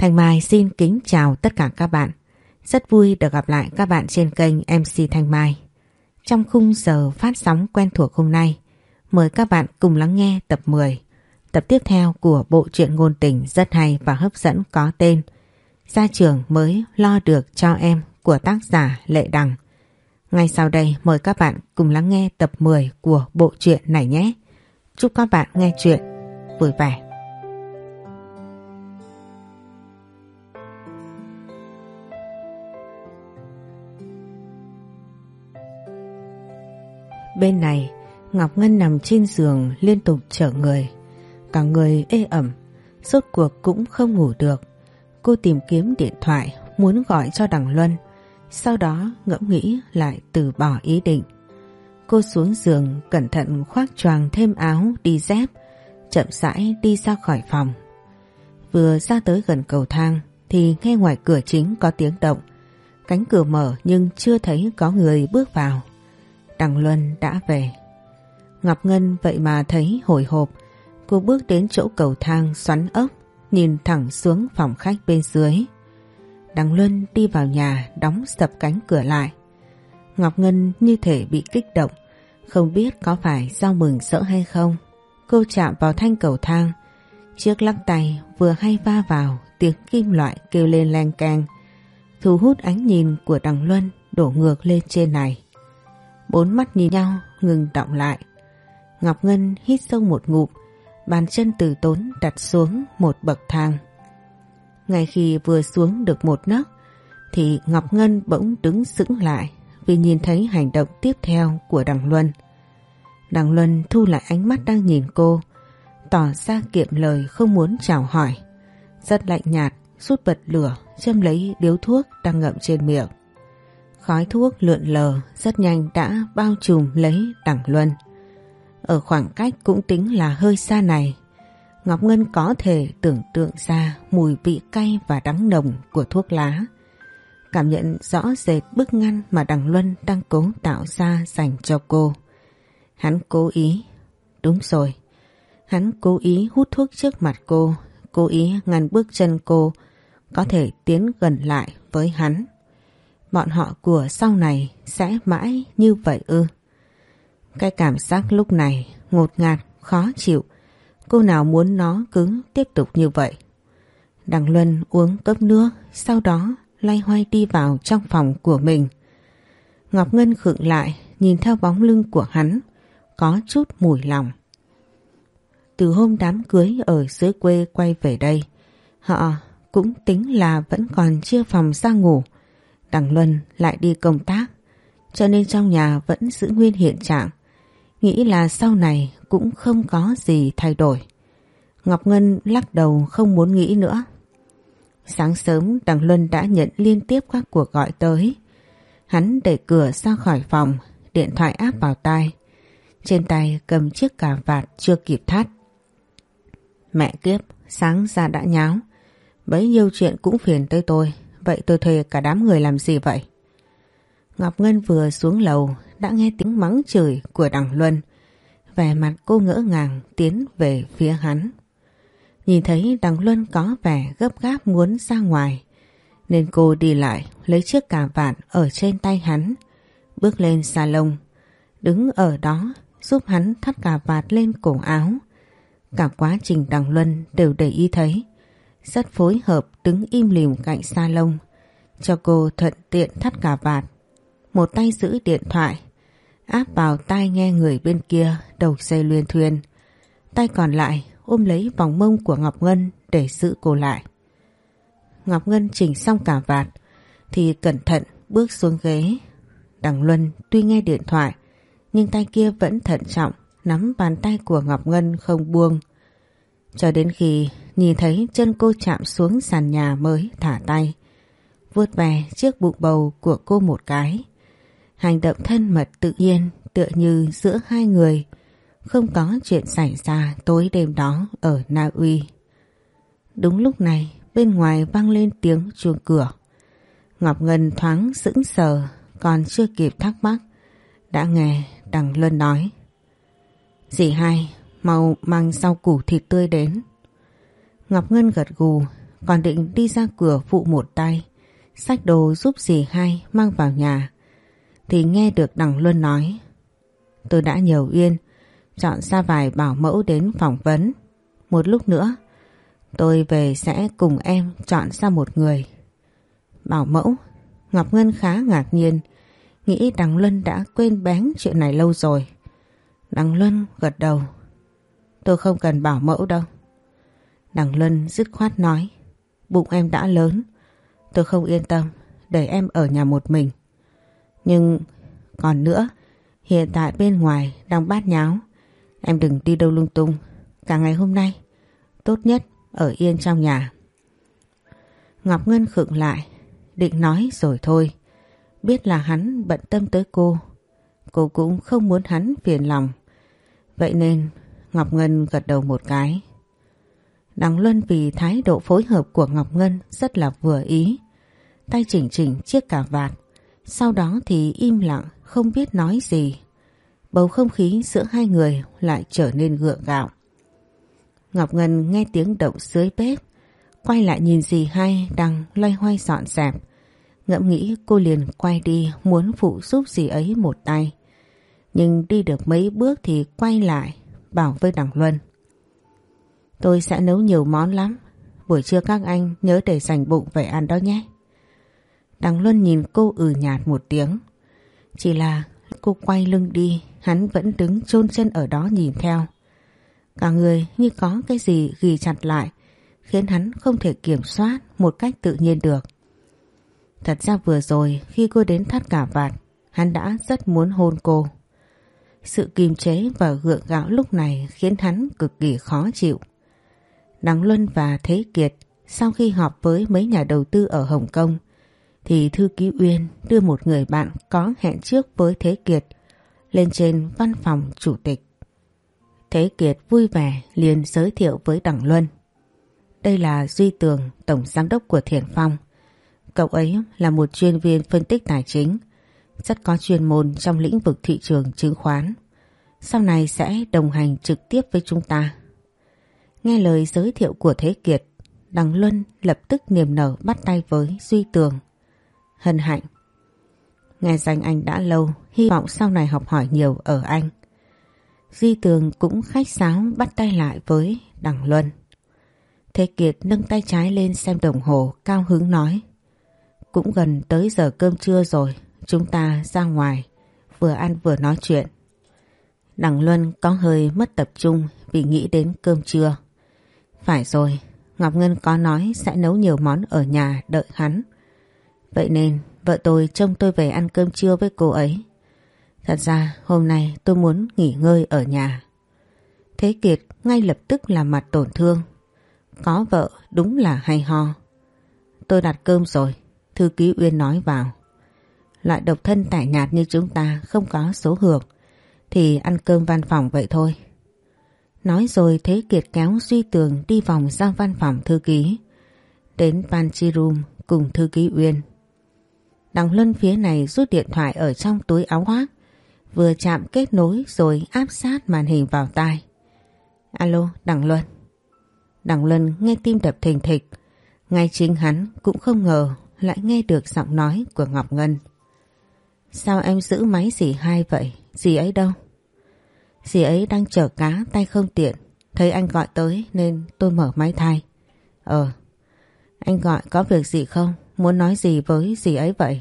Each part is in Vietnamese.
Thanh Mai xin kính chào tất cả các bạn. Rất vui được gặp lại các bạn trên kênh MC Thanh Mai. Trong khung giờ phát sóng quen thuộc hôm nay, mời các bạn cùng lắng nghe tập 10, tập tiếp theo của bộ truyện ngôn tình rất hay và hấp dẫn có tên Gia trưởng mới lo được cho em của tác giả Lệ Đằng. Ngay sau đây mời các bạn cùng lắng nghe tập 10 của bộ truyện này nhé. Chúc các bạn nghe chuyện vui vẻ. Bên này, Ngọc Ngân nằm trên giường liên tục chở người. Cả người ê ẩm, rốt cuộc cũng không ngủ được. Cô tìm kiếm điện thoại muốn gọi cho Đằng Luân, sau đó ngẫm nghĩ lại từ bỏ ý định. Cô xuống giường cẩn thận khoác choàng thêm áo đi dép, chậm rãi đi ra khỏi phòng. Vừa ra tới gần cầu thang thì nghe ngoài cửa chính có tiếng động. Cánh cửa mở nhưng chưa thấy có người bước vào. Đằng Luân đã về. Ngọc Ngân vậy mà thấy hồi hộp. Cô bước đến chỗ cầu thang xoắn ốc, nhìn thẳng xuống phòng khách bên dưới. Đằng Luân đi vào nhà đóng sập cánh cửa lại. Ngọc Ngân như thể bị kích động, không biết có phải do mừng sợ hay không. Cô chạm vào thanh cầu thang, chiếc lắc tay vừa hay va vào tiếng kim loại kêu lên len keng, thu hút ánh nhìn của đằng Luân đổ ngược lên trên này. Bốn mắt nhìn nhau ngừng động lại. Ngọc Ngân hít sâu một ngụm, bàn chân từ tốn đặt xuống một bậc thang. Ngay khi vừa xuống được một nấc thì Ngọc Ngân bỗng đứng sững lại vì nhìn thấy hành động tiếp theo của Đằng Luân. Đằng Luân thu lại ánh mắt đang nhìn cô, tỏ ra kiệm lời không muốn chào hỏi. Rất lạnh nhạt, rút bật lửa, châm lấy điếu thuốc đang ngậm trên miệng. Khói thuốc lượn lờ rất nhanh đã bao trùm lấy Đằng Luân. Ở khoảng cách cũng tính là hơi xa này, Ngọc Ngân có thể tưởng tượng ra mùi vị cay và đắng nồng của thuốc lá. Cảm nhận rõ rệt bức ngăn mà Đằng Luân đang cố tạo ra dành cho cô. Hắn cố ý. Đúng rồi. Hắn cố ý hút thuốc trước mặt cô, cố ý ngăn bước chân cô có thể tiến gần lại với hắn. Bọn họ của sau này sẽ mãi như vậy ư. Cái cảm giác lúc này ngột ngạt, khó chịu. Cô nào muốn nó cứ tiếp tục như vậy. Đằng Luân uống cốc nước, sau đó loay hoay đi vào trong phòng của mình. Ngọc Ngân khựng lại, nhìn theo bóng lưng của hắn, có chút mùi lòng. Từ hôm đám cưới ở dưới quê quay về đây, họ cũng tính là vẫn còn chia phòng ra ngủ. Đằng Luân lại đi công tác, cho nên trong nhà vẫn giữ nguyên hiện trạng. Nghĩ là sau này cũng không có gì thay đổi. Ngọc Ngân lắc đầu không muốn nghĩ nữa. Sáng sớm Đằng Luân đã nhận liên tiếp các cuộc gọi tới. Hắn đẩy cửa ra khỏi phòng, điện thoại áp vào tai. Trên tay cầm chiếc cà vạt chưa kịp thắt. Mẹ kiếp, sáng ra đã nháo. Bấy nhiêu chuyện cũng phiền tới tôi. Vậy tôi thuê cả đám người làm gì vậy? Ngọc Ngân vừa xuống lầu, đã nghe tiếng mắng chửi của đằng Luân. Vẻ mặt cô ngỡ ngàng tiến về phía hắn. Nhìn thấy đằng Luân có vẻ gấp gáp muốn ra ngoài. Nên cô đi lại, lấy chiếc cà vạt ở trên tay hắn. Bước lên salon. Đứng ở đó, giúp hắn thắt cà vạt lên cổ áo. Cả quá trình đằng Luân đều để ý thấy. Rất phối hợp đứng im lìm cạnh salon. Cho cô thuận tiện thắt cà vạt. Một tay giữ điện thoại. Áp vào tai nghe người bên kia đầu dây luyên thuyền. Tay còn lại ôm lấy vòng mông của Ngọc Ngân để giữ cô lại. Ngọc Ngân chỉnh xong cả vạt thì cẩn thận bước xuống ghế. Đằng Luân tuy nghe điện thoại, nhưng tay kia vẫn thận trọng nắm bàn tay của Ngọc Ngân không buông. Cho đến khi nhìn thấy chân cô chạm xuống sàn nhà mới thả tay. vuốt về chiếc bụng bầu của cô một cái. Hành động thân mật tự nhiên tựa như giữa hai người không có chuyện xảy ra tối đêm đó ở Na Uy. Đúng lúc này bên ngoài vang lên tiếng chuông cửa. Ngọc Ngân thoáng sững sờ còn chưa kịp thắc mắc. Đã nghe Đằng Luân nói. Dì hai, mau mang rau củ thịt tươi đến. Ngọc Ngân gật gù còn định đi ra cửa phụ một tay, xách đồ giúp dì hai mang vào nhà. Thì nghe được Đằng Luân nói, tôi đã nhờ Uyên chọn ra vài bảo mẫu đến phỏng vấn. Một lúc nữa, tôi về sẽ cùng em chọn ra một người. Bảo mẫu, Ngọc Ngân khá ngạc nhiên, nghĩ Đằng Luân đã quên bén chuyện này lâu rồi. Đằng Luân gật đầu. Tôi không cần bảo mẫu đâu. Đằng Luân dứt khoát nói. Bụng em đã lớn. Tôi không yên tâm để em ở nhà một mình. Nhưng còn nữa, hiện tại bên ngoài đang bát nháo. Em đừng đi đâu lung tung. Cả ngày hôm nay, tốt nhất ở yên trong nhà. Ngọc Ngân khựng lại, định nói rồi thôi. Biết là hắn bận tâm tới cô. Cô cũng không muốn hắn phiền lòng. Vậy nên Ngọc Ngân gật đầu một cái. Đằng Luân vì thái độ phối hợp của Ngọc Ngân rất là vừa ý. Tay chỉnh chỉnh chiếc cà vạt. Sau đó thì im lặng, không biết nói gì. Bầu không khí giữa hai người lại trở nên gượng gạo. Ngọc Ngân nghe tiếng động dưới bếp. Quay lại nhìn gì hai đang loay hoay dọn dẹp. Ngẫm nghĩ cô liền quay đi, muốn phụ giúp gì ấy một tay. Nhưng đi được mấy bước thì quay lại, bảo với Đằng Luân. Tôi sẽ nấu nhiều món lắm. Buổi trưa các anh nhớ để dành bụng về ăn đó nhé. Đằng Luân nhìn cô ừ nhạt một tiếng. Chỉ là cô quay lưng đi, hắn vẫn đứng chôn chân ở đó nhìn theo. Cả người như có cái gì ghi chặt lại, khiến hắn không thể kiểm soát một cách tự nhiên được. Thật ra vừa rồi khi cô đến thắt cả vạt, hắn đã rất muốn hôn cô. Sự kiềm chế và gượng gạo lúc này khiến hắn cực kỳ khó chịu. Đăng Luân và Thế Kiệt sau khi họp với mấy nhà đầu tư ở Hồng Kông thì Thư Ký Uyên đưa một người bạn có hẹn trước với Thế Kiệt lên trên văn phòng chủ tịch. Thế Kiệt vui vẻ liền giới thiệu với Đặng Luân. Đây là Duy Tường, Tổng Giám đốc của Thiền Phong. Cậu ấy là một chuyên viên phân tích tài chính, rất có chuyên môn trong lĩnh vực thị trường chứng khoán. Sau này sẽ đồng hành trực tiếp với chúng ta. Nghe lời giới thiệu của Thế Kiệt, Đằng Luân lập tức niềm nở bắt tay với Duy Tường. Hân hạnh. Nghe danh anh đã lâu, hy vọng sau này học hỏi nhiều ở anh. Duy Tường cũng khách sáo bắt tay lại với Đằng Luân. Thế Kiệt nâng tay trái lên xem đồng hồ cao hứng nói. Cũng gần tới giờ cơm trưa rồi, chúng ta ra ngoài, vừa ăn vừa nói chuyện. Đằng Luân có hơi mất tập trung vì nghĩ đến cơm trưa. Phải rồi, Ngọc Ngân có nói sẽ nấu nhiều món ở nhà đợi hắn. Vậy nên vợ tôi trông tôi về ăn cơm trưa với cô ấy. Thật ra hôm nay tôi muốn nghỉ ngơi ở nhà. Thế Kiệt ngay lập tức là mặt tổn thương. Có vợ đúng là hay ho. Tôi đặt cơm rồi, thư ký Uyên nói vào. Loại độc thân tải nhạt như chúng ta không có số hưởng thì ăn cơm văn phòng vậy thôi. Nói rồi Thế Kiệt kéo Duy Tường đi vòng ra văn phòng thư ký. Đến Panchi Room cùng thư ký Uyên. Đằng Luân phía này rút điện thoại ở trong túi áo khoác. Vừa chạm kết nối rồi áp sát màn hình vào tai. Alo, Đằng Luân. Đằng Luân nghe tim đập thình thịch. Ngay chính hắn cũng không ngờ lại nghe được giọng nói của Ngọc Ngân. Sao em giữ máy dì hai vậy? Dì ấy đâu? Dì ấy đang chở cá tay không tiện. Thấy anh gọi tới nên tôi mở máy thay. Ờ Anh gọi có việc gì không? Muốn nói gì với dì ấy vậy?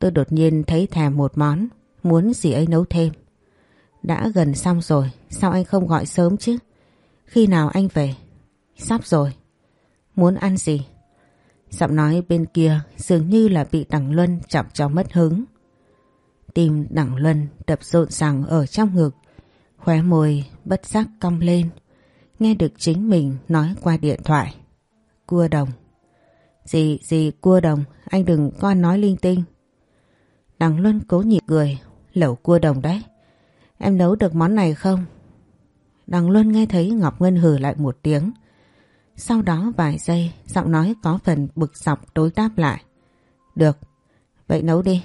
Tôi đột nhiên thấy thèm một món. Muốn dì ấy nấu thêm. Đã gần xong rồi, Sao anh không gọi sớm chứ? Khi nào anh về? Sắp rồi. Muốn ăn gì? Giọng nói bên kia dường như là bị Đằng Luân chọc cho mất hứng. Tim Đằng Luân đập rộn ràng ở trong ngực. Khóe môi, bất giác cong lên. Nghe được chính mình nói qua điện thoại. Cua đồng. Gì gì cua đồng, Anh đừng con nói linh tinh. Đằng Luân cố nhịp cười. Lẩu cua đồng đấy. Em nấu được món này không? Đằng Luân nghe thấy Ngọc Ngân hử lại một tiếng. Sau đó vài giây, Giọng nói có phần bực dọc đối đáp lại. Được. Vậy nấu đi.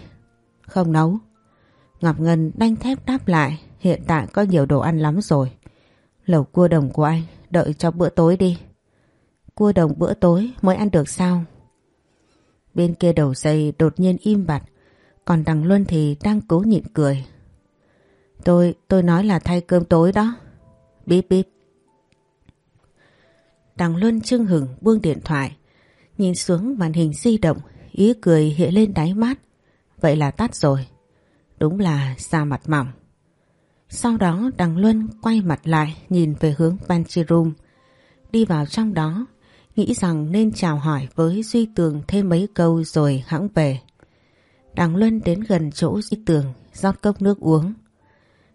Không nấu. Ngọc Ngân đanh thép đáp lại. Hiện tại có nhiều đồ ăn lắm rồi. Lẩu cua đồng của anh, đợi cho bữa tối đi. cua đồng bữa tối mới ăn được sao? Bên kia đầu dây đột nhiên im bặt, còn đằng Luân thì đang cố nhịn cười. Tôi, tôi nói là thay cơm tối đó. Bíp bíp. Đằng Luân chưng hửng buông điện thoại, nhìn xuống màn hình di động, ý cười hiện lên đáy mắt. Vậy là tắt rồi. Đúng là xa mặt mỏng. Sau đó đằng Luân quay mặt lại nhìn về hướng pantry room. Đi vào trong đó, nghĩ rằng nên chào hỏi với Duy Tường thêm mấy câu rồi hãng về. Đằng Luân đến gần chỗ Duy Tường rót cốc nước uống.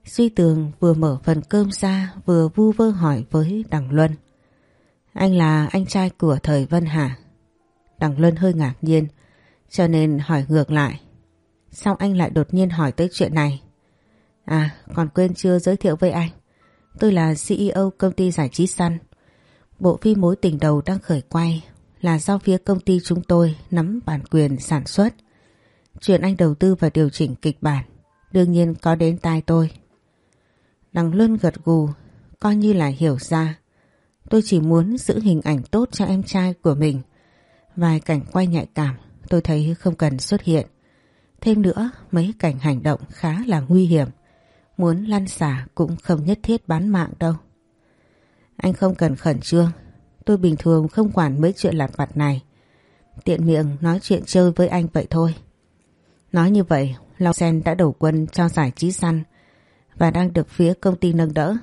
Duy Tường vừa mở phần cơm ra vừa vu vơ hỏi với Đằng Luân. Anh là anh trai của thời Vân hả? Đằng Luân hơi ngạc nhiên cho nên hỏi ngược lại. Sao anh lại đột nhiên hỏi tới chuyện này? À còn quên chưa giới thiệu với anh. Tôi là CEO công ty giải trí Sun. Bộ phim mối tình đầu đang khởi quay là do phía công ty chúng tôi nắm bản quyền sản xuất. Chuyện anh đầu tư và điều chỉnh kịch bản đương nhiên có đến tai tôi. Đằng Luân gật gù, coi như là hiểu ra. Tôi chỉ muốn giữ hình ảnh tốt cho em trai của mình. Vài cảnh quay nhạy cảm tôi thấy không cần xuất hiện. Thêm nữa, mấy cảnh hành động khá là nguy hiểm. Muốn lăn xả cũng không nhất thiết bán mạng đâu. Anh không cần khẩn trương. Tôi bình thường không quản mấy chuyện lặt vặt này. Tiện miệng nói chuyện chơi với anh vậy thôi. Nói như vậy, Long Sen đã đầu quân cho giải trí săn và đang được phía công ty nâng đỡ.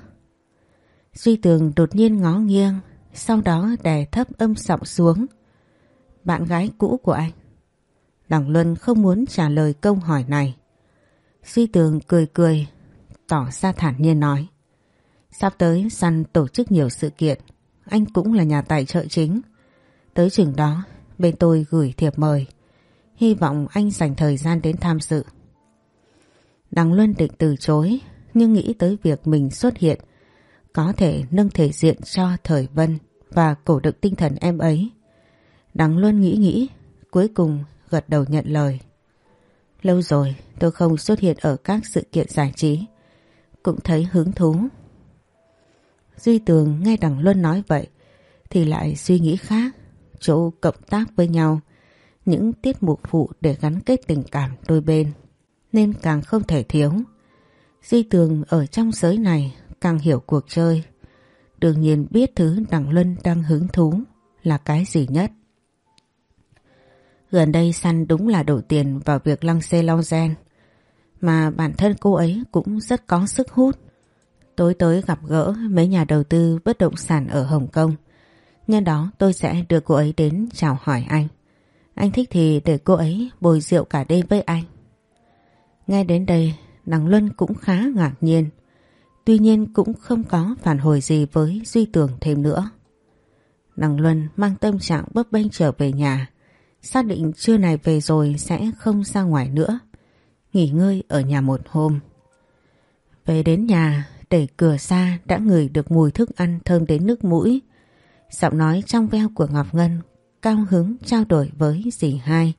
Duy Tường đột nhiên ngó nghiêng, sau đó đè thấp âm giọng xuống. Bạn gái cũ của anh. Đằng Luân không muốn trả lời câu hỏi này. Duy Tường cười cười, tỏ ra thản nhiên nói. Sắp tới săn tổ chức nhiều sự kiện, anh cũng là nhà tài trợ chính. Tới chừng đó, bên tôi gửi thiệp mời. Hy vọng anh dành thời gian đến tham dự. Đằng Luân định từ chối, nhưng nghĩ tới việc mình xuất hiện có thể nâng thể diện cho Thời Vân và cổ động tinh thần em ấy. Đằng Luân nghĩ nghĩ, cuối cùng gật đầu nhận lời. Lâu rồi tôi không xuất hiện ở các sự kiện giải trí, cũng thấy hứng thú. Duy Tường nghe Đằng Luân nói vậy thì lại suy nghĩ khác, chỗ cộng tác với nhau, những tiết mục phụ để gắn kết tình cảm đôi bên, nên càng không thể thiếu. Duy Tường ở trong giới này càng hiểu cuộc chơi, đương nhiên biết thứ Đằng Luân đang hứng thú là cái gì nhất. Gần đây săn đúng là đổ tiền vào việc lăng xê long gen. Mà bản thân cô ấy cũng rất có sức hút. Tối tới gặp gỡ mấy nhà đầu tư bất động sản ở Hồng Kông. Nhân đó tôi sẽ đưa cô ấy đến chào hỏi anh. Anh thích thì để cô ấy bồi rượu cả đêm với anh. Nghe đến đây, Đằng Luân cũng khá ngạc nhiên. Tuy nhiên cũng không có phản hồi gì với Duy Tường thêm nữa. Đằng Luân mang tâm trạng bấp bênh trở về nhà. Xác định trưa này về rồi sẽ không ra ngoài nữa. Nghỉ ngơi ở nhà một hôm. Về đến nhà, đẩy cửa ra đã ngửi được mùi thức ăn thơm đến nước mũi. Giọng nói trong veo của Ngọc Ngân cao hứng trao đổi với dì hai.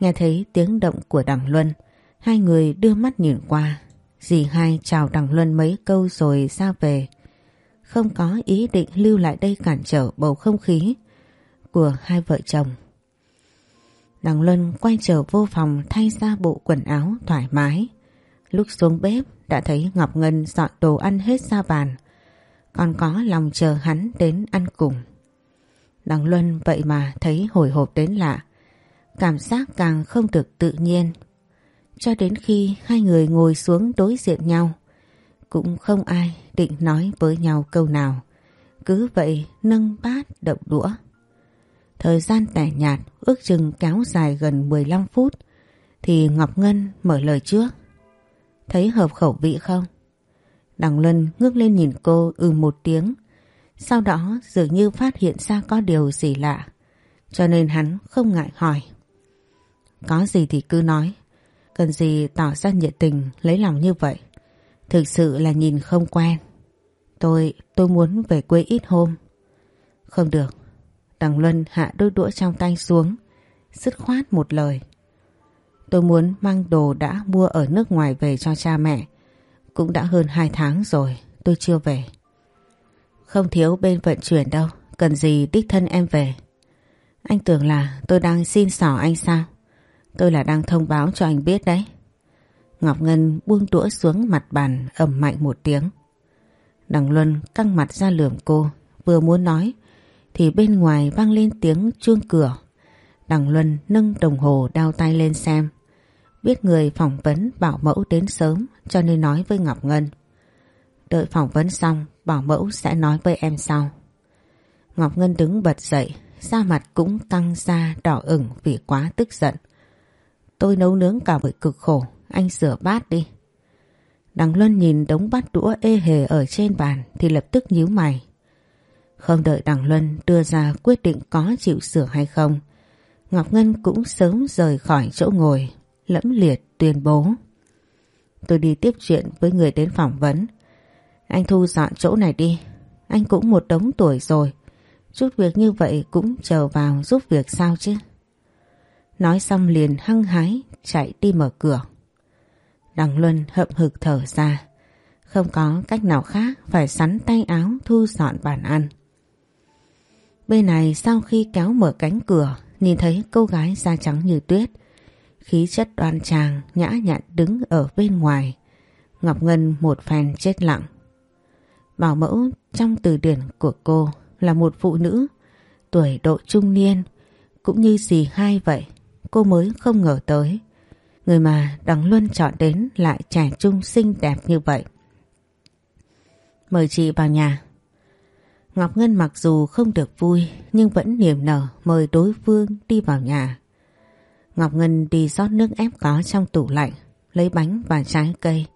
Nghe thấy tiếng động của Đằng Luân, hai người đưa mắt nhìn qua. Dì hai chào Đằng Luân mấy câu rồi ra về. Không có ý định lưu lại đây cản trở bầu không khí của hai vợ chồng. Đằng Luân quay trở vô phòng, thay ra bộ quần áo thoải mái. Lúc xuống bếp, đã thấy Ngọc Ngân dọn đồ ăn hết ra bàn. Còn có lòng chờ hắn đến ăn cùng. Đằng Luân vậy mà thấy hồi hộp đến lạ. Cảm giác càng không được tự nhiên. Cho đến khi hai người ngồi xuống đối diện nhau. Cũng không ai định nói với nhau câu nào. Cứ vậy nâng bát đậu đũa. Thời gian tẻ nhạt ước chừng kéo dài gần 15 phút thì Ngọc Ngân mở lời trước. Thấy hợp khẩu vị không? Đằng Luân ngước lên nhìn cô ừ một tiếng. Sau đó dường như phát hiện ra có điều gì lạ. Cho nên hắn không ngại hỏi. Có gì thì cứ nói. Cần gì tỏ ra nhiệt tình lấy lòng như vậy. Thực sự là nhìn không quen. Tôi, tôi muốn về quê ít hôm. Không được, Đằng Luân hạ đôi đũa trong tay xuống, dứt khoát một lời. Tôi muốn mang đồ đã mua ở nước ngoài về cho cha mẹ. Cũng đã hơn hai tháng rồi, tôi chưa về. Không thiếu bên vận chuyển đâu, Cần gì đích thân em về? Anh tưởng là tôi đang xin xỏ anh sao? Tôi là đang thông báo cho anh biết đấy. Ngọc Ngân buông đũa xuống mặt bàn ầm mạnh một tiếng. Đằng Luân căng mặt ra lườm cô, vừa muốn nói thì bên ngoài vang lên tiếng chuông cửa. Đằng Luân nâng đồng hồ đao tay lên xem. Biết người phỏng vấn bảo mẫu đến sớm cho nên nói với Ngọc Ngân. Đợi phỏng vấn xong bảo mẫu sẽ nói với em sau. Ngọc Ngân đứng bật dậy, da mặt cũng căng ra đỏ ửng vì quá tức giận. Tôi nấu nướng cả buổi cực khổ, anh rửa bát đi. Đằng Luân nhìn đống bát đũa ê hề ở trên bàn thì lập tức nhíu mày. Không đợi Đằng Luân đưa ra quyết định có chịu sửa hay không, Ngọc Ngân cũng sớm rời khỏi chỗ ngồi, lẫm liệt tuyên bố. Tôi đi tiếp chuyện với người đến phỏng vấn. Anh Thu dọn chỗ này đi, anh cũng một đống tuổi rồi, chút việc như vậy cũng chờ vào giúp việc sao chứ. Nói xong liền hăng hái chạy đi mở cửa. Đằng Luân hậm hực thở ra. Không có cách nào khác phải sắn tay áo thu dọn bàn ăn. Bên này sau khi kéo mở cánh cửa, nhìn thấy cô gái da trắng như tuyết. Khí chất đoan trang, nhã nhặn đứng ở bên ngoài. Ngọc Ngân một phen chết lặng. Bảo mẫu trong từ điển của cô là một phụ nữ, tuổi độ trung niên, cũng như dì hai vậy, cô mới không ngờ tới. Người mà Đằng Luân chọn đến lại trẻ trung xinh đẹp như vậy. Mời chị vào nhà. Ngọc Ngân mặc dù không được vui nhưng vẫn niềm nở mời đối phương đi vào nhà. Ngọc Ngân đi rót nước ép có trong tủ lạnh, lấy bánh và trái cây,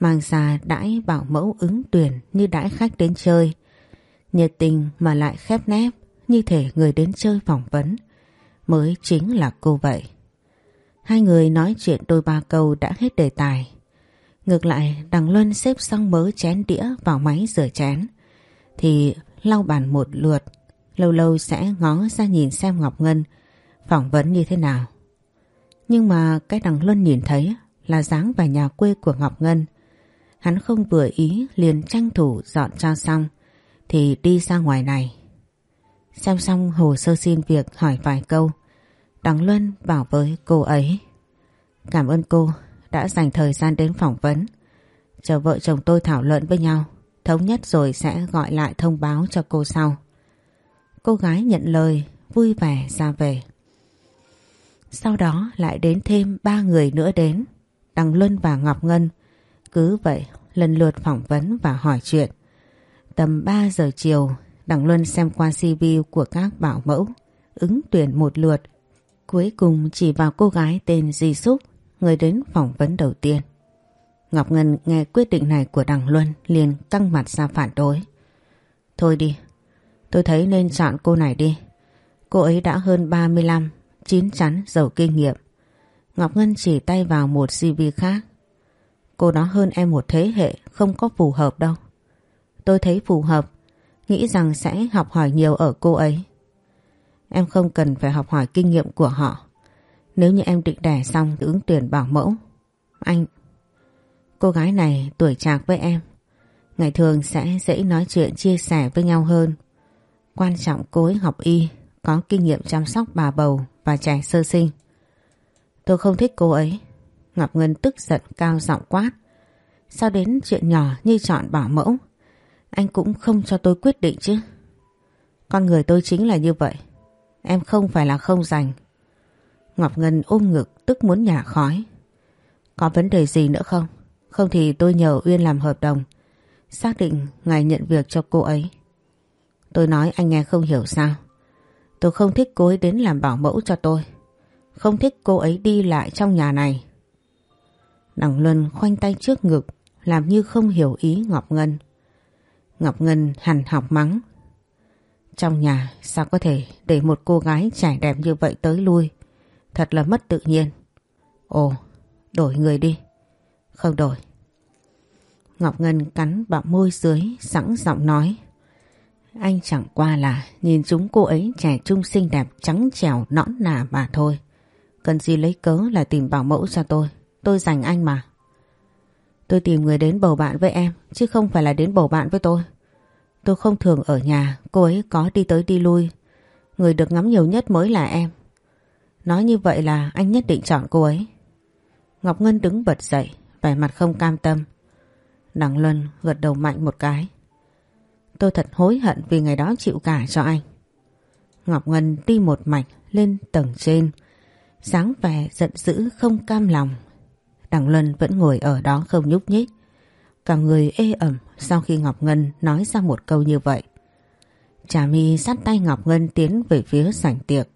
mang ra đãi bảo mẫu ứng tuyển như đãi khách đến chơi. Nhiệt tình mà lại khép nép như thể người đến chơi phỏng vấn mới chính là cô vậy. Hai người nói chuyện đôi ba câu đã hết đề tài. Ngược lại Đằng Luân xếp xong mớ chén đĩa vào máy rửa chén thì lau bàn một lượt lâu lâu sẽ ngó ra nhìn xem Ngọc Ngân phỏng vấn như thế nào. Nhưng mà cái Đằng Luân nhìn thấy là dáng vẻ nhà quê của Ngọc Ngân. Hắn không vừa ý liền tranh thủ dọn cho xong thì đi ra ngoài này. Xem xong hồ sơ xin việc hỏi vài câu Đằng Luân bảo với cô ấy Cảm ơn cô đã dành thời gian đến phỏng vấn. Chờ vợ chồng tôi thảo luận với nhau, thống nhất rồi sẽ gọi lại thông báo cho cô sau. Cô gái nhận lời, vui vẻ ra về. Sau đó lại đến thêm ba người nữa đến, Đằng Luân và Ngọc Ngân. Cứ vậy lần lượt phỏng vấn và hỏi chuyện. Tầm 3 giờ chiều, Đằng Luân xem qua CV của các bảo mẫu, ứng tuyển một lượt Cuối cùng chỉ vào cô gái tên Di Súc, người đến phỏng vấn đầu tiên. Ngọc Ngân nghe quyết định này của Đằng Luân liền căng mặt ra phản đối. Thôi đi, tôi thấy nên chọn cô này đi. Cô ấy đã hơn 35, chín chắn, giàu kinh nghiệm. Ngọc Ngân chỉ tay vào một CV khác. Cô đó hơn em một thế hệ, không có phù hợp đâu. Tôi thấy phù hợp, nghĩ rằng sẽ học hỏi nhiều ở cô ấy. Em không cần phải học hỏi kinh nghiệm của họ. Nếu như em định đẻ xong thì ứng tuyển bảo mẫu. Anh... Cô gái này tuổi trạc với em. Ngày thường sẽ dễ nói chuyện chia sẻ với nhau hơn. Quan trọng cô ấy học y, có kinh nghiệm chăm sóc bà bầu và trẻ sơ sinh. Tôi không thích cô ấy. Ngọc Ngân tức giận cao giọng quát. Sao đến chuyện nhỏ như chọn bảo mẫu? Anh cũng không cho tôi quyết định chứ. Con người tôi chính là như vậy. Em không phải là không dành. Ngọc Ngân ôm ngực tức muốn nhả khói. Có vấn đề gì nữa không? Không thì tôi nhờ Uyên làm hợp đồng. Xác định ngày nhận việc cho cô ấy. Tôi nói anh nghe không hiểu sao. Tôi không thích cô ấy đến làm bảo mẫu cho tôi. Không thích cô ấy đi lại trong nhà này. Đằng Luân khoanh tay trước ngực làm như không hiểu ý Ngọc Ngân. Ngọc Ngân hằn học mắng trong nhà sao có thể để một cô gái trẻ đẹp như vậy tới lui. Thật là mất tự nhiên. Ồ, đổi người đi. Không đổi. Ngọc Ngân cắn bọ môi dưới sẵn giọng nói. Anh chẳng qua là nhìn chúng cô ấy trẻ trung xinh đẹp trắng trẻo nõn nà mà thôi. Cần gì lấy cớ là tìm bảo mẫu cho tôi. Tôi dành anh mà. Tôi tìm người đến bầu bạn với em chứ không phải là đến bầu bạn với tôi. Tôi không thường ở nhà, cô ấy có đi tới đi lui. Người được ngắm nhiều nhất mới là em. Nói như vậy là anh nhất định chọn cô ấy. Ngọc Ngân đứng bật dậy, vẻ mặt không cam tâm. Đằng Luân gật đầu mạnh một cái. Tôi thật hối hận vì ngày đó chịu cả cho anh. Ngọc Ngân đi một mạch lên tầng trên. Sáng vẻ giận dữ không cam lòng. Đằng Luân vẫn ngồi ở đó không nhúc nhích. Cả người ê ẩm sau khi Ngọc Ngân nói ra một câu như vậy. Trà mi sát tay Ngọc Ngân tiến về phía sảnh tiệc.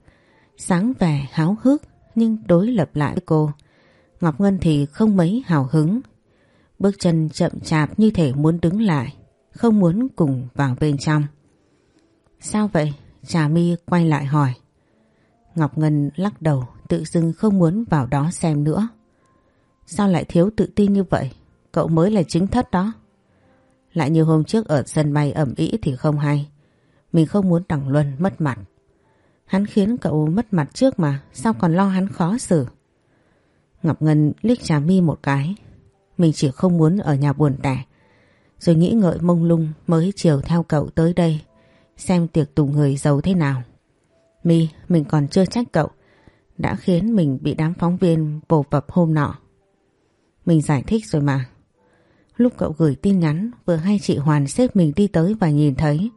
Sáng vẻ háo hức nhưng đối lập lại với cô. Ngọc Ngân thì không mấy hào hứng. Bước chân chậm chạp như thể muốn đứng lại, không muốn cùng vào bên trong. Sao vậy? Trà mi quay lại hỏi. Ngọc Ngân lắc đầu, tự dưng không muốn vào đó xem nữa. Sao lại thiếu tự tin như vậy? Cậu mới là chính thất đó. Lại như hôm trước ở sân bay ẩm ý thì không hay. Mình không muốn Đằng Luân mất mặt. Hắn khiến cậu mất mặt trước mà, sao còn lo hắn khó xử. Ngọc Ngân liếc Trà mi một cái. Mình chỉ không muốn ở nhà buồn tẻ. Rồi nghĩ ngợi mông lung mới chiều theo cậu tới đây. Xem tiệc tụ người giàu thế nào. Mi, mình còn chưa trách cậu. Đã khiến mình bị đám phóng viên bổ vập hôm nọ. Mình giải thích rồi mà. Lúc cậu gửi tin nhắn vừa hay chị Hoàn xếp mình đi tới và nhìn thấy.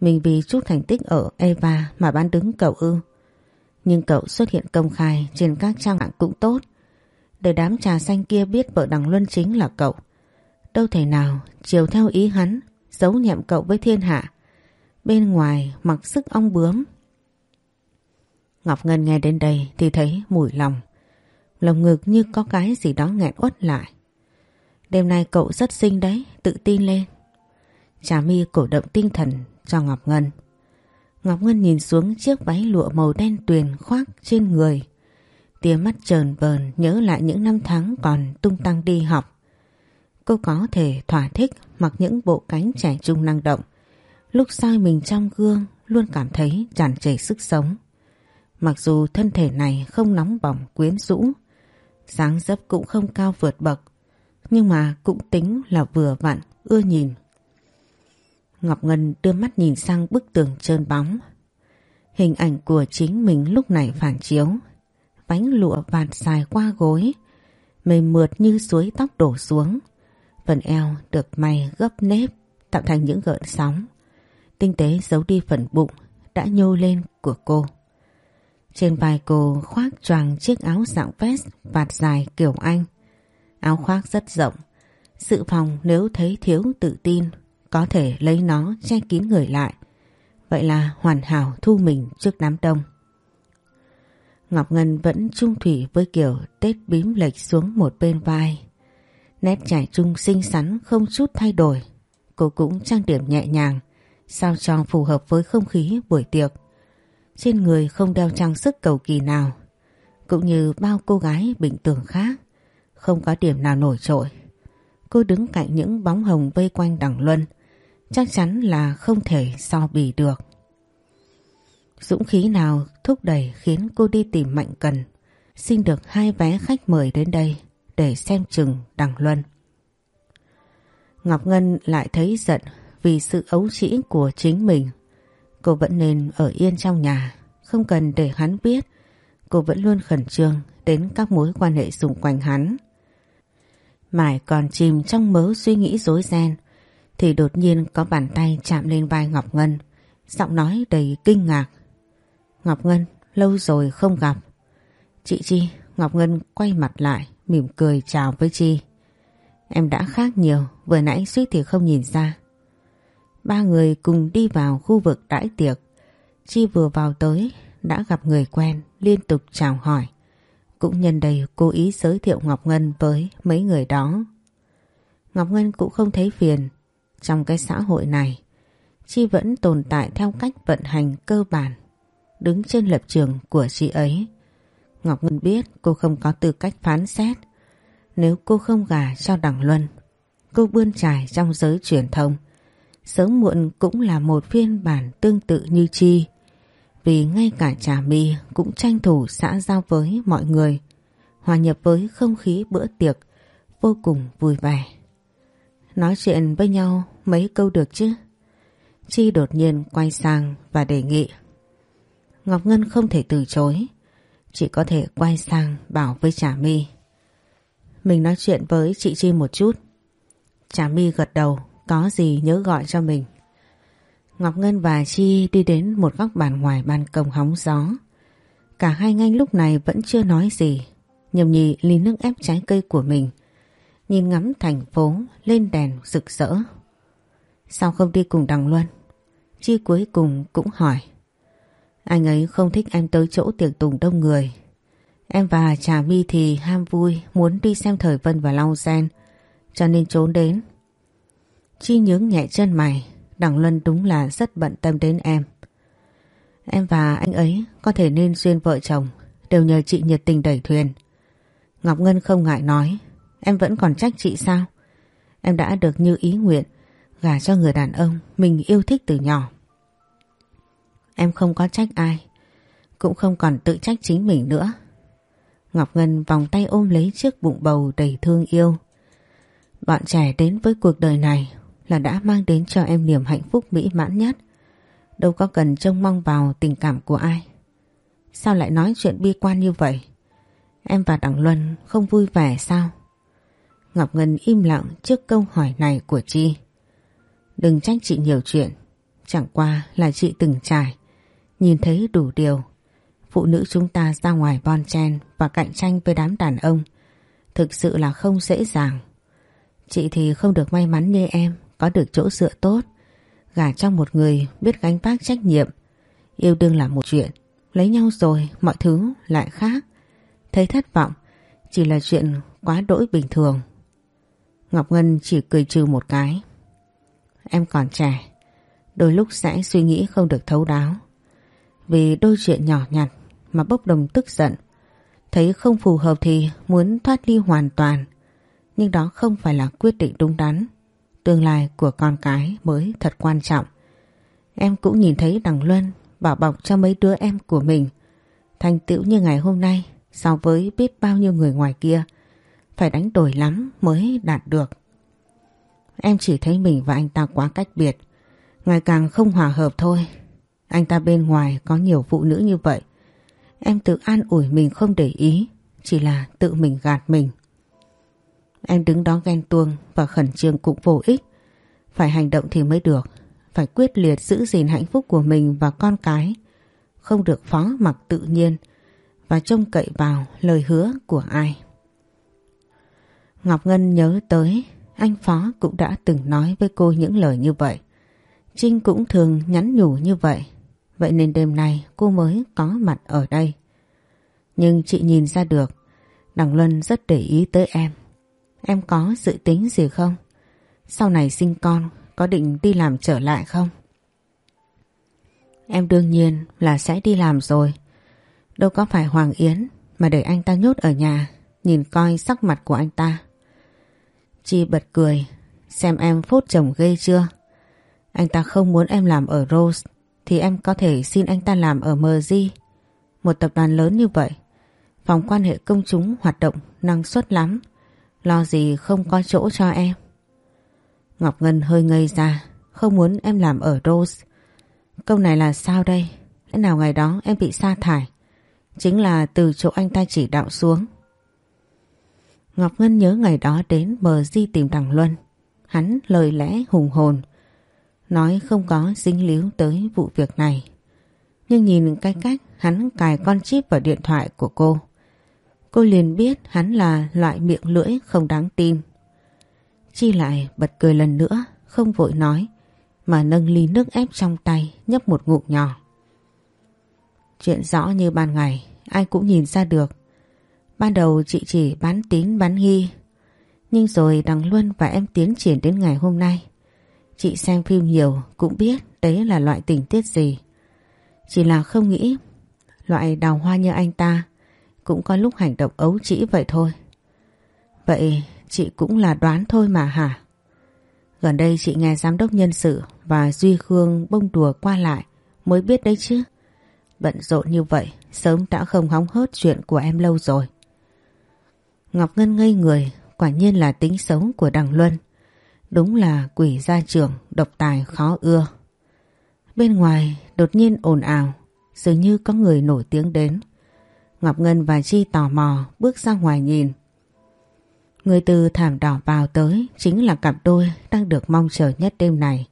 Mình vì chút thành tích ở Eva mà bán đứng cậu ư. Nhưng cậu xuất hiện công khai trên các trang mạng cũng tốt. Để đám trà xanh kia biết vợ đằng Luân chính là cậu. Đâu thể nào chiều theo ý hắn, giấu nhẹm cậu với thiên hạ. Bên ngoài mặc sức ong bướm. Ngọc Ngân nghe đến đây thì thấy mùi lòng. Lòng ngực như có cái gì đó nghẹn uất lại. Đêm nay cậu rất xinh đấy, tự tin lên. Trà mi cổ động tinh thần cho Ngọc Ngân. Ngọc Ngân nhìn xuống chiếc váy lụa màu đen tuyền khoác trên người. Tia mắt trờn bờn nhớ lại những năm tháng còn tung tăng đi học. Cô có thể thỏa thích mặc những bộ cánh trẻ trung năng động. Lúc soi mình trong gương luôn cảm thấy tràn trề sức sống. Mặc dù thân thể này không nóng bỏng quyến rũ, sáng dấp cũng không cao vượt bậc, nhưng mà cũng tính là vừa vặn, ưa nhìn. Ngọc Ngân đưa mắt nhìn sang bức tường trơn bóng. Hình ảnh của chính mình lúc này phản chiếu. Bánh lụa vạt dài qua gối, mềm mượt như suối tóc đổ xuống. Phần eo được may gấp nếp tạo thành những gợn sóng. Tinh tế giấu đi phần bụng đã nhô lên của cô. Trên vai cô khoác choàng chiếc áo dạng vest vạt dài kiểu Anh. Áo khoác rất rộng. Sự phòng nếu thấy thiếu tự tin có thể lấy nó che kín người lại. Vậy là hoàn hảo thu mình trước đám đông. Ngọc Ngân vẫn trung thủy với kiểu tết bím lệch xuống một bên vai. Nét trải trung xinh xắn không chút thay đổi. Cô cũng trang điểm nhẹ nhàng, sao cho phù hợp với không khí buổi tiệc. Trên người không đeo trang sức cầu kỳ nào, cũng như bao cô gái bình thường khác, không có điểm nào nổi trội. Cô đứng cạnh những bóng hồng vây quanh đằng Luân, chắc chắn là không thể so bì được. Dũng khí nào thúc đẩy khiến cô đi tìm Mạnh Cần, xin được hai vé khách mời đến đây để xem chừng đằng Luân. Ngọc Ngân lại thấy giận vì sự ấu trĩ của chính mình. Cô vẫn nên ở yên trong nhà, không cần để hắn biết. Cô vẫn luôn khẩn trương đến các mối quan hệ xung quanh hắn. Mải còn chìm trong mớ suy nghĩ rối ren, thì đột nhiên có bàn tay chạm lên vai Ngọc Ngân, giọng nói đầy kinh ngạc. Ngọc Ngân, lâu rồi không gặp. Chị Chi, Ngọc Ngân quay mặt lại, mỉm cười chào với Chi. Em đã khác nhiều, vừa nãy suýt thì không nhìn ra. Ba người cùng đi vào khu vực đãi tiệc. Chi vừa vào tới, đã gặp người quen, liên tục chào hỏi. Cũng nhân đây cố ý giới thiệu Ngọc Ngân với mấy người đó. Ngọc Ngân cũng không thấy phiền. Trong cái xã hội này, Chi vẫn tồn tại theo cách vận hành cơ bản, đứng trên lập trường của chị ấy. Ngọc Ngân biết cô không có tư cách phán xét. Nếu cô không gả cho Đằng Luân, cô bươn trải trong giới truyền thông. Sớm muộn cũng là một phiên bản tương tự như Chi. Vì ngay cả Trà My cũng tranh thủ xã giao với mọi người, hòa nhập với không khí bữa tiệc vô cùng vui vẻ. Nói chuyện với nhau mấy câu được chứ? Chi đột nhiên quay sang và đề nghị. Ngọc Ngân không thể từ chối. Chỉ có thể quay sang bảo với Trà My. Mình nói chuyện với chị Chi một chút. Trà My gật đầu, có gì nhớ gọi cho mình. Ngọc Ngân và Chi đi đến một góc bàn ngoài ban công hóng gió. Cả hai anh lúc này vẫn chưa nói gì. Nhầm nhì ly nước ép trái cây của mình. Nhìn ngắm thành phố lên đèn rực rỡ. Sao không đi cùng Đằng Luân? Chi cuối cùng cũng hỏi. Anh ấy không thích em tới chỗ tiệc tùng đông người. Em và Trà My thì ham vui, muốn đi xem thời vân và lau sen, cho nên trốn đến. Chi nhướng nhẹ chân mày, Đằng Luân đúng là rất bận tâm đến em. Em và anh ấy có thể nên duyên vợ chồng, đều nhờ chị nhiệt tình đẩy thuyền. Ngọc Ngân không ngại nói, em vẫn còn trách chị sao? Em đã được như ý nguyện, gả cho người đàn ông mình yêu thích từ nhỏ. Em không có trách ai cũng không còn tự trách chính mình nữa. Ngọc Ngân vòng tay ôm lấy chiếc bụng bầu đầy thương yêu. Bọn trẻ đến với cuộc đời này là đã mang đến cho em niềm hạnh phúc mỹ mãn nhất. Đâu có cần trông mong vào tình cảm của ai. Sao lại nói chuyện bi quan như vậy? Em và Đặng Luân không vui vẻ sao? Ngọc Ngân im lặng trước câu hỏi này của Chi. Đừng trách chị nhiều chuyện. Chẳng qua là chị từng trải. Nhìn thấy đủ điều. Phụ nữ chúng ta ra ngoài bon chen và cạnh tranh với đám đàn ông. Thực sự là không dễ dàng. Chị thì không được may mắn như em có được chỗ dựa tốt, gả cho một người biết gánh vác trách nhiệm. Yêu đương là một chuyện, lấy nhau rồi mọi thứ lại khác. Thấy thất vọng chỉ là chuyện quá đỗi bình thường. Ngọc Ngân chỉ cười trừ một cái. Em còn trẻ, đôi lúc sẽ suy nghĩ không được thấu đáo. Vì đôi chuyện nhỏ nhặt mà bốc đồng tức giận. Thấy không phù hợp thì muốn thoát đi hoàn toàn. Nhưng đó không phải là quyết định đúng đắn. Tương lai của con cái mới thật quan trọng. Em cũng nhìn thấy đằng Luân bảo bọc cho mấy đứa em của mình. Thành tựu như ngày hôm nay, so với biết bao nhiêu người ngoài kia. Phải đánh đổi lắm mới đạt được. Em chỉ thấy mình và anh ta quá cách biệt. Ngày càng không hòa hợp thôi. Anh ta bên ngoài có nhiều phụ nữ như vậy. Em tự an ủi mình không để ý. Chỉ là tự mình gạt mình. Em đứng đó ghen tuông và khẩn trương cũng vô ích. Phải hành động thì mới được. Phải quyết liệt giữ gìn hạnh phúc của mình và con cái. Không được phó mặc tự nhiên và trông cậy vào lời hứa của ai. Ngọc Ngân nhớ tới, anh Phó cũng đã từng nói với cô những lời như vậy. Trinh cũng thường nhắn nhủ như vậy. Vậy nên đêm nay cô mới có mặt ở đây. Nhưng chị nhìn ra được, Đằng Luân rất để ý tới em. Em có dự tính gì không? Sau này sinh con, có định đi làm trở lại không? Em đương nhiên là sẽ đi làm rồi. Đâu có phải Hoàng Yến mà để anh ta nhốt ở nhà, nhìn coi sắc mặt của anh ta. Chi bật cười, xem em phốt chồng ghê chưa? Anh ta không muốn em làm ở Rose thì em có thể xin anh ta làm ở MG. Một tập đoàn lớn như vậy. Phòng quan hệ công chúng hoạt động năng suất lắm. Lo gì không có chỗ cho em. Ngọc Ngân hơi ngây ra, không muốn em làm ở Rose. Câu này là sao đây? Lẽ nào ngày đó em bị sa thải? Chính là từ chỗ anh ta chỉ đạo xuống. Ngọc Ngân nhớ ngày đó đến mờ di tìm Đằng Luân. Hắn lời lẽ hùng hồn, nói không có dính líu tới vụ việc này. Nhưng nhìn cái cách hắn cài con chip vào điện thoại của cô. Cô liền biết hắn là loại miệng lưỡi không đáng tin. Chi lại bật cười lần nữa, không vội nói, mà nâng ly nước ép trong tay nhấp một ngụm nhỏ. Chuyện rõ như ban ngày, ai cũng nhìn ra được. Ban đầu chị chỉ bán tín bán nghi, nhưng rồi Đằng Luân và em tiến triển đến ngày hôm nay. Chị xem phim nhiều cũng biết đấy là loại tình tiết gì. Chỉ là không nghĩ loại đào hoa như anh ta cũng có lúc hành động ấu trĩ vậy thôi. Vậy chị cũng là đoán thôi mà hả? Gần đây chị nghe giám đốc nhân sự và Duy Khương bông đùa qua lại mới biết đấy chứ. Bận rộn như vậy, sớm đã không hóng hớt chuyện của em lâu rồi. Ngọc Ngân ngây người, quả nhiên là tính xấu của đằng Luân. Đúng là quỷ gia trưởng độc tài khó ưa. Bên ngoài đột nhiên ồn ào, dường như có người nổi tiếng đến. Ngọc Ngân và Chi tò mò bước ra ngoài nhìn. Người từ thảm đỏ vào tới chính là cặp đôi đang được mong chờ nhất đêm này.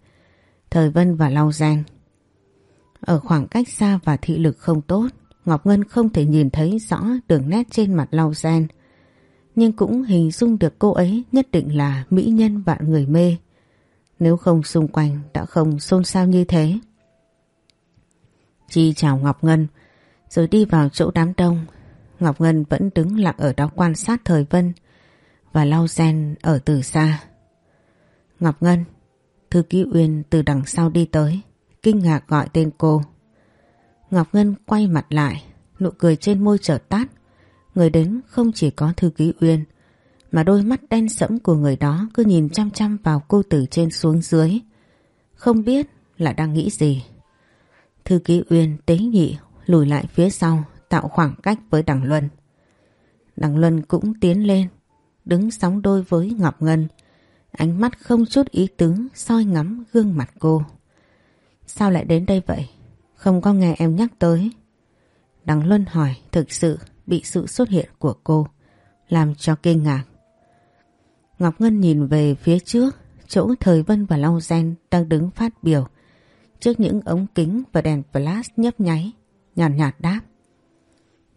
Thời Vân và Lau Giang. Ở khoảng cách xa và thị lực không tốt, Ngọc Ngân không thể nhìn thấy rõ đường nét trên mặt Lau Giang. Nhưng cũng hình dung được cô ấy nhất định là mỹ nhân vạn người mê. Nếu không xung quanh đã không xôn xao như thế. Chi chào Ngọc Ngân rồi đi vào chỗ đám đông. Ngọc Ngân vẫn đứng lặng ở đó quan sát Thời Vân và lau sen ở từ xa. Ngọc Ngân, thư ký Uyên từ đằng sau đi tới, kinh ngạc gọi tên cô. Ngọc Ngân quay mặt lại, nụ cười trên môi trở tát. Người đến không chỉ có thư ký Uyên, mà đôi mắt đen sẫm của người đó cứ nhìn chăm chăm vào cô từ trên xuống dưới. Không biết là đang nghĩ gì. Thư ký Uyên tế nhị lùi lại phía sau tạo khoảng cách với Đằng Luân. Đằng Luân cũng tiến lên, đứng sóng đôi với Ngọc Ngân, ánh mắt không chút ý tứ soi ngắm gương mặt cô. Sao lại đến đây vậy? Không có nghe em nhắc tới. Đằng Luân hỏi thực sự bị sự xuất hiện của cô làm cho kinh ngạc. Ngọc Ngân nhìn về phía trước, chỗ Thời Vân và Long Gen đang đứng phát biểu trước những ống kính và đèn flash nhấp nháy, nhàn nhạt, nhạt đáp.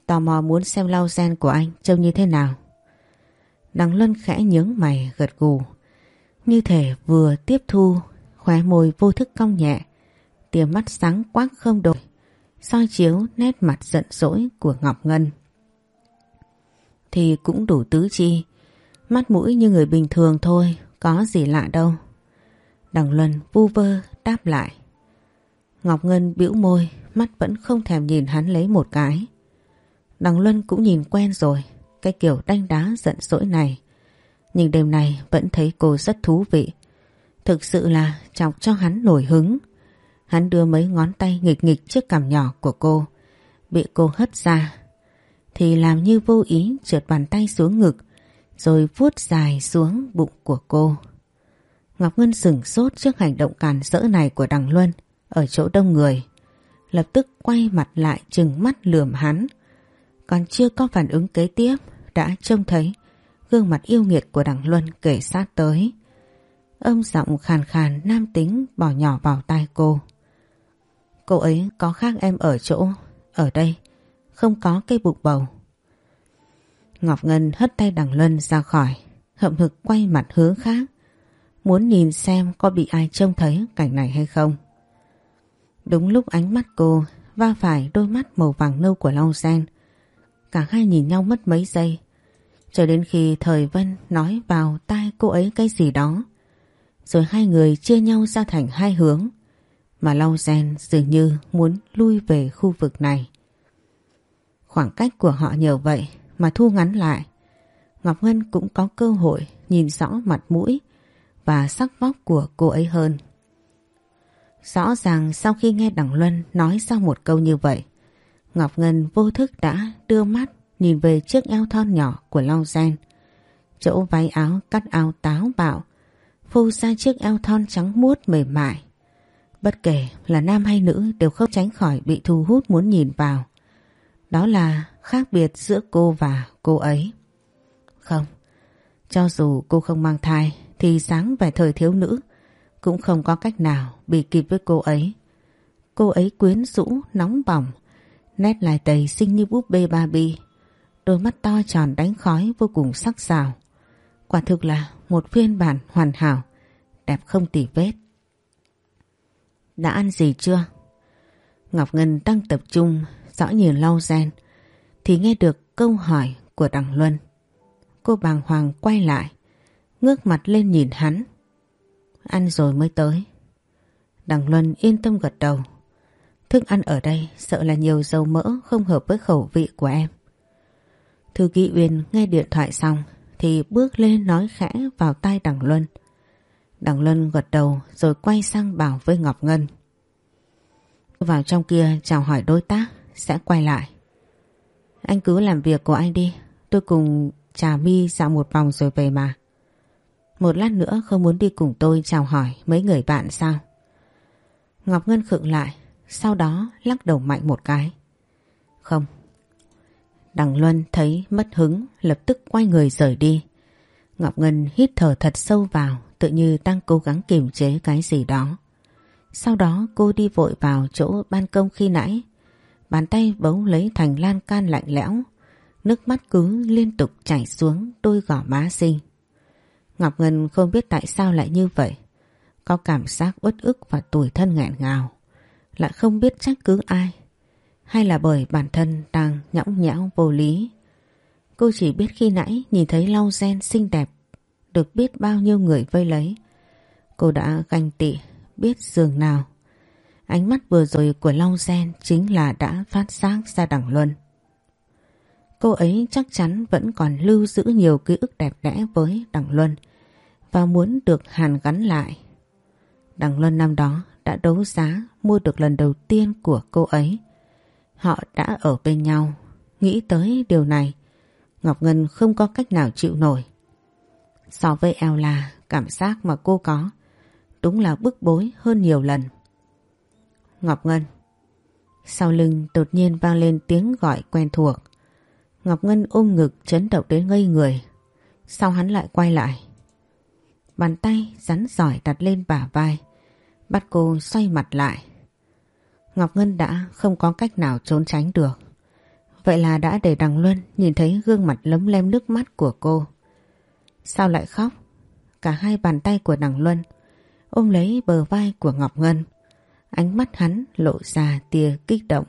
Tò mò muốn xem lau gen của anh trông như thế nào. Đằng Luân khẽ nhướng mày gật gù. Như thể vừa tiếp thu, khóe môi vô thức cong nhẹ, tia mắt sáng quắc không đổi, soi chiếu nét mặt giận dỗi của Ngọc Ngân. Thì cũng đủ tứ chi, mắt mũi như người bình thường thôi, có gì lạ đâu. Đằng Luân vu vơ đáp lại. Ngọc Ngân bĩu môi, mắt vẫn không thèm nhìn hắn lấy một cái. Đằng Luân cũng nhìn quen rồi, cái kiểu đanh đá giận dỗi này. Nhưng đêm này vẫn thấy cô rất thú vị. Thực sự là chọc cho hắn nổi hứng. Hắn đưa mấy ngón tay nghịch nghịch trước cằm nhỏ của cô, bị cô hất ra. Thì làm như vô ý trượt bàn tay xuống ngực, rồi vuốt dài xuống bụng của cô. Ngọc Ngân sửng sốt trước hành động càn rỡ này của đằng Luân ở chỗ đông người. Lập tức quay mặt lại chừng mắt lườm hắn. Còn chưa có phản ứng kế tiếp đã trông thấy gương mặt yêu nghiệt của đằng Luân kể sát tới. Âm giọng khàn khàn nam tính bỏ nhỏ vào tai cô. Cô ấy có khác em ở chỗ, ở đây, không có cây bụng bầu. Ngọc Ngân hất tay đằng Luân ra khỏi, hậm hực quay mặt hướng khác, muốn nhìn xem có bị ai trông thấy cảnh này hay không. Đúng lúc ánh mắt cô va phải đôi mắt màu vàng nâu của Long Sen, cả hai nhìn nhau mất mấy giây, cho đến khi Thời Vân nói vào tai cô ấy cái gì đó, rồi hai người chia nhau ra thành hai hướng, mà Long Sen dường như muốn lui về khu vực này. Khoảng cách của họ nhờ vậy mà thu ngắn lại. Ngọc Ngân cũng có cơ hội nhìn rõ mặt mũi và sắc vóc của cô ấy hơn. Rõ ràng sau khi nghe Đằng Luân nói ra một câu như vậy, Ngọc Ngân vô thức đã đưa mắt nhìn về chiếc eo thon nhỏ của Long Gen. Chỗ váy áo cắt áo táo bạo, phô ra chiếc eo thon trắng muốt mềm mại. Bất kể là nam hay nữ đều không tránh khỏi bị thu hút muốn nhìn vào. Đó là khác biệt giữa cô và cô ấy. Không, cho dù cô không mang thai thì sáng vẻ thời thiếu nữ cũng không có cách nào bị kịp với cô ấy. Cô ấy quyến rũ, nóng bỏng, nét lại tầy xinh như búp bê Barbie. Đôi mắt to tròn đánh khói vô cùng sắc sảo. Quả thực là một phiên bản hoàn hảo, đẹp không tỉ vết. Đã ăn gì chưa? Ngọc Ngân đang tập trung rõ nhìn lau gen thì nghe được câu hỏi của Đằng Luân. Cô bàng hoàng quay lại, ngước mặt lên nhìn hắn. Ăn rồi mới tới. Đằng Luân yên tâm gật đầu. Thức ăn ở đây sợ là nhiều dầu mỡ không hợp với khẩu vị của em. Thư ký Uyên nghe điện thoại xong thì bước lên nói khẽ vào tai Đằng Luân. Đằng Luân gật đầu rồi quay sang bảo với Ngọc Ngân. Vào trong kia chào hỏi đối tác, sẽ quay lại. Anh cứ làm việc của anh đi, tôi cùng Trà My dạo một vòng rồi về mà. Một lát nữa không muốn đi cùng tôi chào hỏi mấy người bạn sao? Ngọc Ngân khựng lại, sau đó lắc đầu mạnh một cái. Không. Đằng Luân thấy mất hứng, lập tức quay người rời đi. Ngọc Ngân hít thở thật sâu vào, tự như đang cố gắng kiềm chế cái gì đó. Sau đó cô đi vội vào chỗ ban công khi nãy. Bàn tay bấu lấy thành lan can lạnh lẽo. Nước mắt cứ liên tục chảy xuống đôi gò má xinh. Ngọc Ngân không biết tại sao lại như vậy. Có cảm giác uất ức và tủi thân nghẹn ngào. Lại không biết trách cứ ai. Hay là bởi bản thân đang nhõng nhẽo vô lý. Cô chỉ biết khi nãy nhìn thấy lau gen xinh đẹp. Được biết bao nhiêu người vây lấy. Cô đã ganh tị, biết giường nào. Ánh mắt vừa rồi của Long Gen chính là đã phát giác ra đằng Luân. Cô ấy chắc chắn vẫn còn lưu giữ nhiều ký ức đẹp đẽ với đằng Luân và muốn được hàn gắn lại. Đằng Luân năm đó đã đấu giá mua được lần đầu tiên của cô ấy. Họ đã ở bên nhau. Nghĩ tới điều này, Ngọc Ngân không có cách nào chịu nổi. So với Ella, cảm giác mà cô có đúng là bức bối hơn nhiều lần. Ngọc Ngân Sau lưng đột nhiên vang lên tiếng gọi quen thuộc. Ngọc Ngân ôm ngực chấn động đến ngây người. Sau hắn lại quay lại. Bàn tay rắn giỏi đặt lên bả vai. Bắt cô xoay mặt lại. Ngọc Ngân đã không có cách nào trốn tránh được. Vậy là đã để Đằng Luân nhìn thấy gương mặt lấm lem nước mắt của cô. Sao lại khóc? Cả hai bàn tay của Đằng Luân ôm lấy bờ vai của Ngọc Ngân. Ánh mắt hắn lộ ra tia kích động,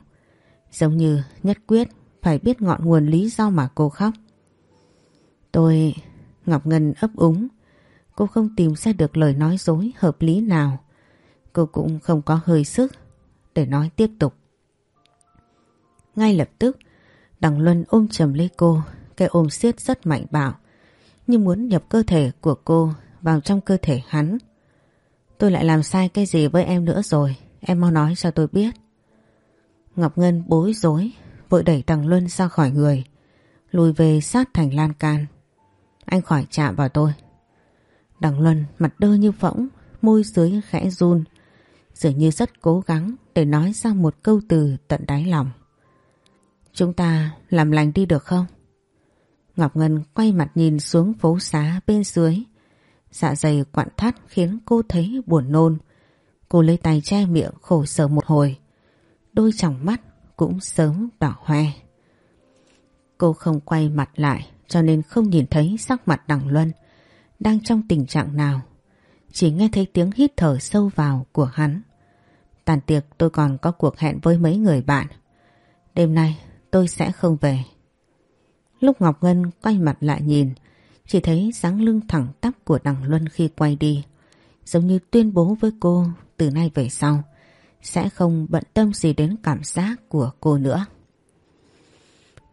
giống như nhất quyết phải biết ngọn nguồn lý do mà cô khóc. Tôi... Ngọc Ngân ấp úng, cô không tìm ra được lời nói dối hợp lý nào. Cô cũng không có hơi sức để nói tiếp tục. Ngay lập tức, Đằng Luân ôm chầm lấy cô, cái ôm siết rất mạnh bạo, như muốn nhập cơ thể của cô vào trong cơ thể hắn. Tôi lại làm sai cái gì với em nữa rồi Em mau nói cho tôi biết Ngọc Ngân bối rối, Vội đẩy Đằng Luân ra khỏi người, Lùi về sát thành lan can Anh khỏi chạm vào tôi Đằng Luân mặt đơ như phỗng, Môi dưới khẽ run, Dường như rất cố gắng Để nói ra một câu từ tận đáy lòng Chúng ta làm lành đi được không? Ngọc Ngân quay mặt nhìn xuống phố xá bên dưới Dạ dày quặn thắt khiến cô thấy buồn nôn. Cô lấy tay che miệng, khổ sở một hồi. Đôi tròng mắt cũng sớm đỏ hoe. Cô không quay mặt lại, cho nên không nhìn thấy sắc mặt đằng Luân đang trong tình trạng nào. Chỉ nghe thấy tiếng hít thở sâu vào của hắn. Tàn tiệc, tôi còn có cuộc hẹn với mấy người bạn. Đêm nay, tôi sẽ không về. Lúc Ngọc Ngân quay mặt lại nhìn, chỉ thấy dáng lưng thẳng tắp của đằng Luân khi quay đi. Giống như tuyên bố với cô từ nay về sau sẽ không bận tâm gì đến cảm giác của cô nữa.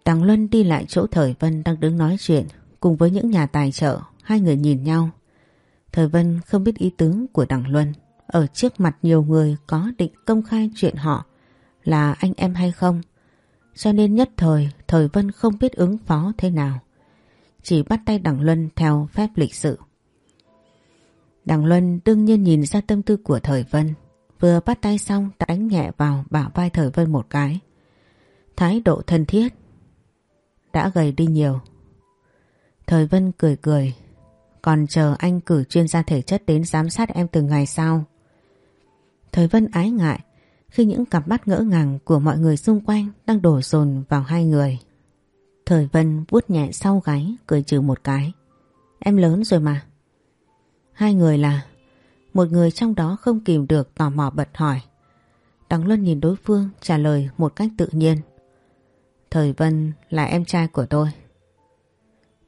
Đằng Luân đi lại chỗ Thời Vân đang đứng nói chuyện cùng với những nhà tài trợ, hai người nhìn nhau. Thời Vân không biết ý tứ của đằng Luân, ở trước mặt nhiều người có định công khai chuyện họ là anh em hay không. Cho nên nhất thời Thời Vân không biết ứng phó thế nào chỉ bắt tay Đằng Luân theo phép lịch sự. Đằng Luân đương nhiên nhìn ra tâm tư của Thời Vân, vừa bắt tay xong đã đánh nhẹ vào bả vai Thời Vân một cái. Thái độ thân thiết, đã gầy đi nhiều. Thời Vân cười cười, còn chờ anh cử chuyên gia thể chất đến giám sát em từng ngày sau. Thời Vân ái ngại khi những cặp mắt ngỡ ngàng của mọi người xung quanh đang đổ dồn vào hai người. Thời Vân vuốt nhẹ sau gáy cười trừ một cái. Em lớn rồi mà. Hai người là một người trong đó không kìm được tò mò bật hỏi. Đằng Luân nhìn đối phương trả lời một cách tự nhiên. Thời Vân là em trai của tôi.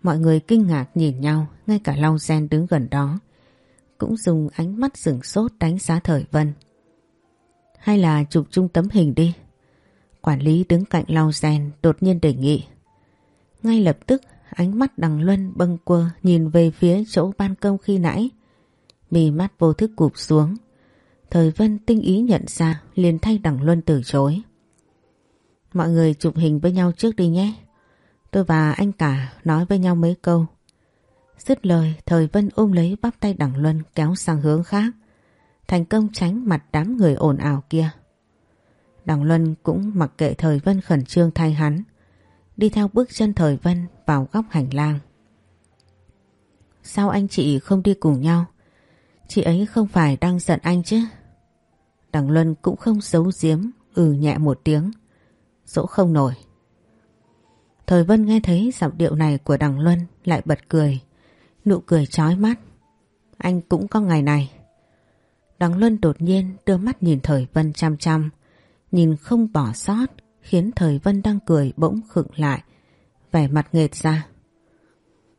Mọi người kinh ngạc nhìn nhau, ngay cả Long Gen đứng gần đó. Cũng dùng ánh mắt sừng sốt đánh giá Thời Vân. Hay là chụp chung tấm hình đi. Quản lý đứng cạnh Long Gen đột nhiên đề nghị. Ngay lập tức ánh mắt đằng Luân bâng quơ nhìn về phía chỗ ban công khi nãy mi mắt vô thức cụp xuống. Thời Vân tinh ý nhận ra liền thay đằng Luân từ chối. Mọi người chụp hình với nhau trước đi nhé. Tôi và anh cả nói với nhau mấy câu. Dứt lời Thời Vân ôm lấy bắp tay đằng Luân kéo sang hướng khác. thành công tránh mặt đám người ồn ào kia. Đằng Luân cũng mặc kệ Thời Vân khẩn trương thay hắn, đi theo bước chân Thời Vân vào góc hành lang. Sao anh chị không đi cùng nhau? Chị ấy không phải đang giận anh chứ? Đằng Luân cũng không giấu giếm, ừ nhẹ một tiếng. Dỗ không nổi. Thời Vân nghe thấy giọng điệu này của Đằng Luân lại bật cười. Nụ cười chói mắt. Anh cũng có ngày này. Đằng Luân đột nhiên đưa mắt nhìn Thời Vân chăm chăm. Nhìn không bỏ sót khiến Thời Vân đang cười bỗng khựng lại. Vẻ mặt nghệt ra.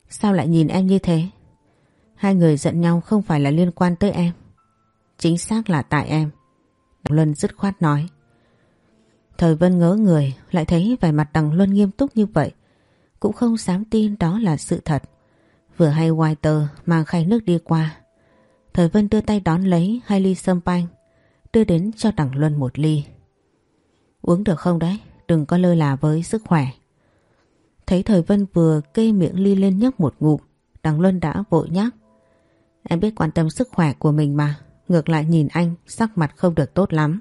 Sao lại nhìn em như thế? Hai người giận nhau không phải là liên quan tới em. Chính xác là tại em. Đằng Luân dứt khoát nói. Thời Vân ngỡ người, lại thấy vẻ mặt Đằng Luân nghiêm túc như vậy. Cũng không dám tin đó là sự thật. Vừa hay Walter mang khay nước đi qua. Thời Vân đưa tay đón lấy hai ly sâm panh. Đưa đến cho Đằng Luân một ly. Uống được không đấy? Đừng có lơ là với sức khỏe. Thấy Thời Vân vừa kê miệng ly lên nhấp một ngụm. Đằng Luân đã vội nhắc. Em biết quan tâm sức khỏe của mình mà. Ngược lại nhìn anh, sắc mặt không được tốt lắm.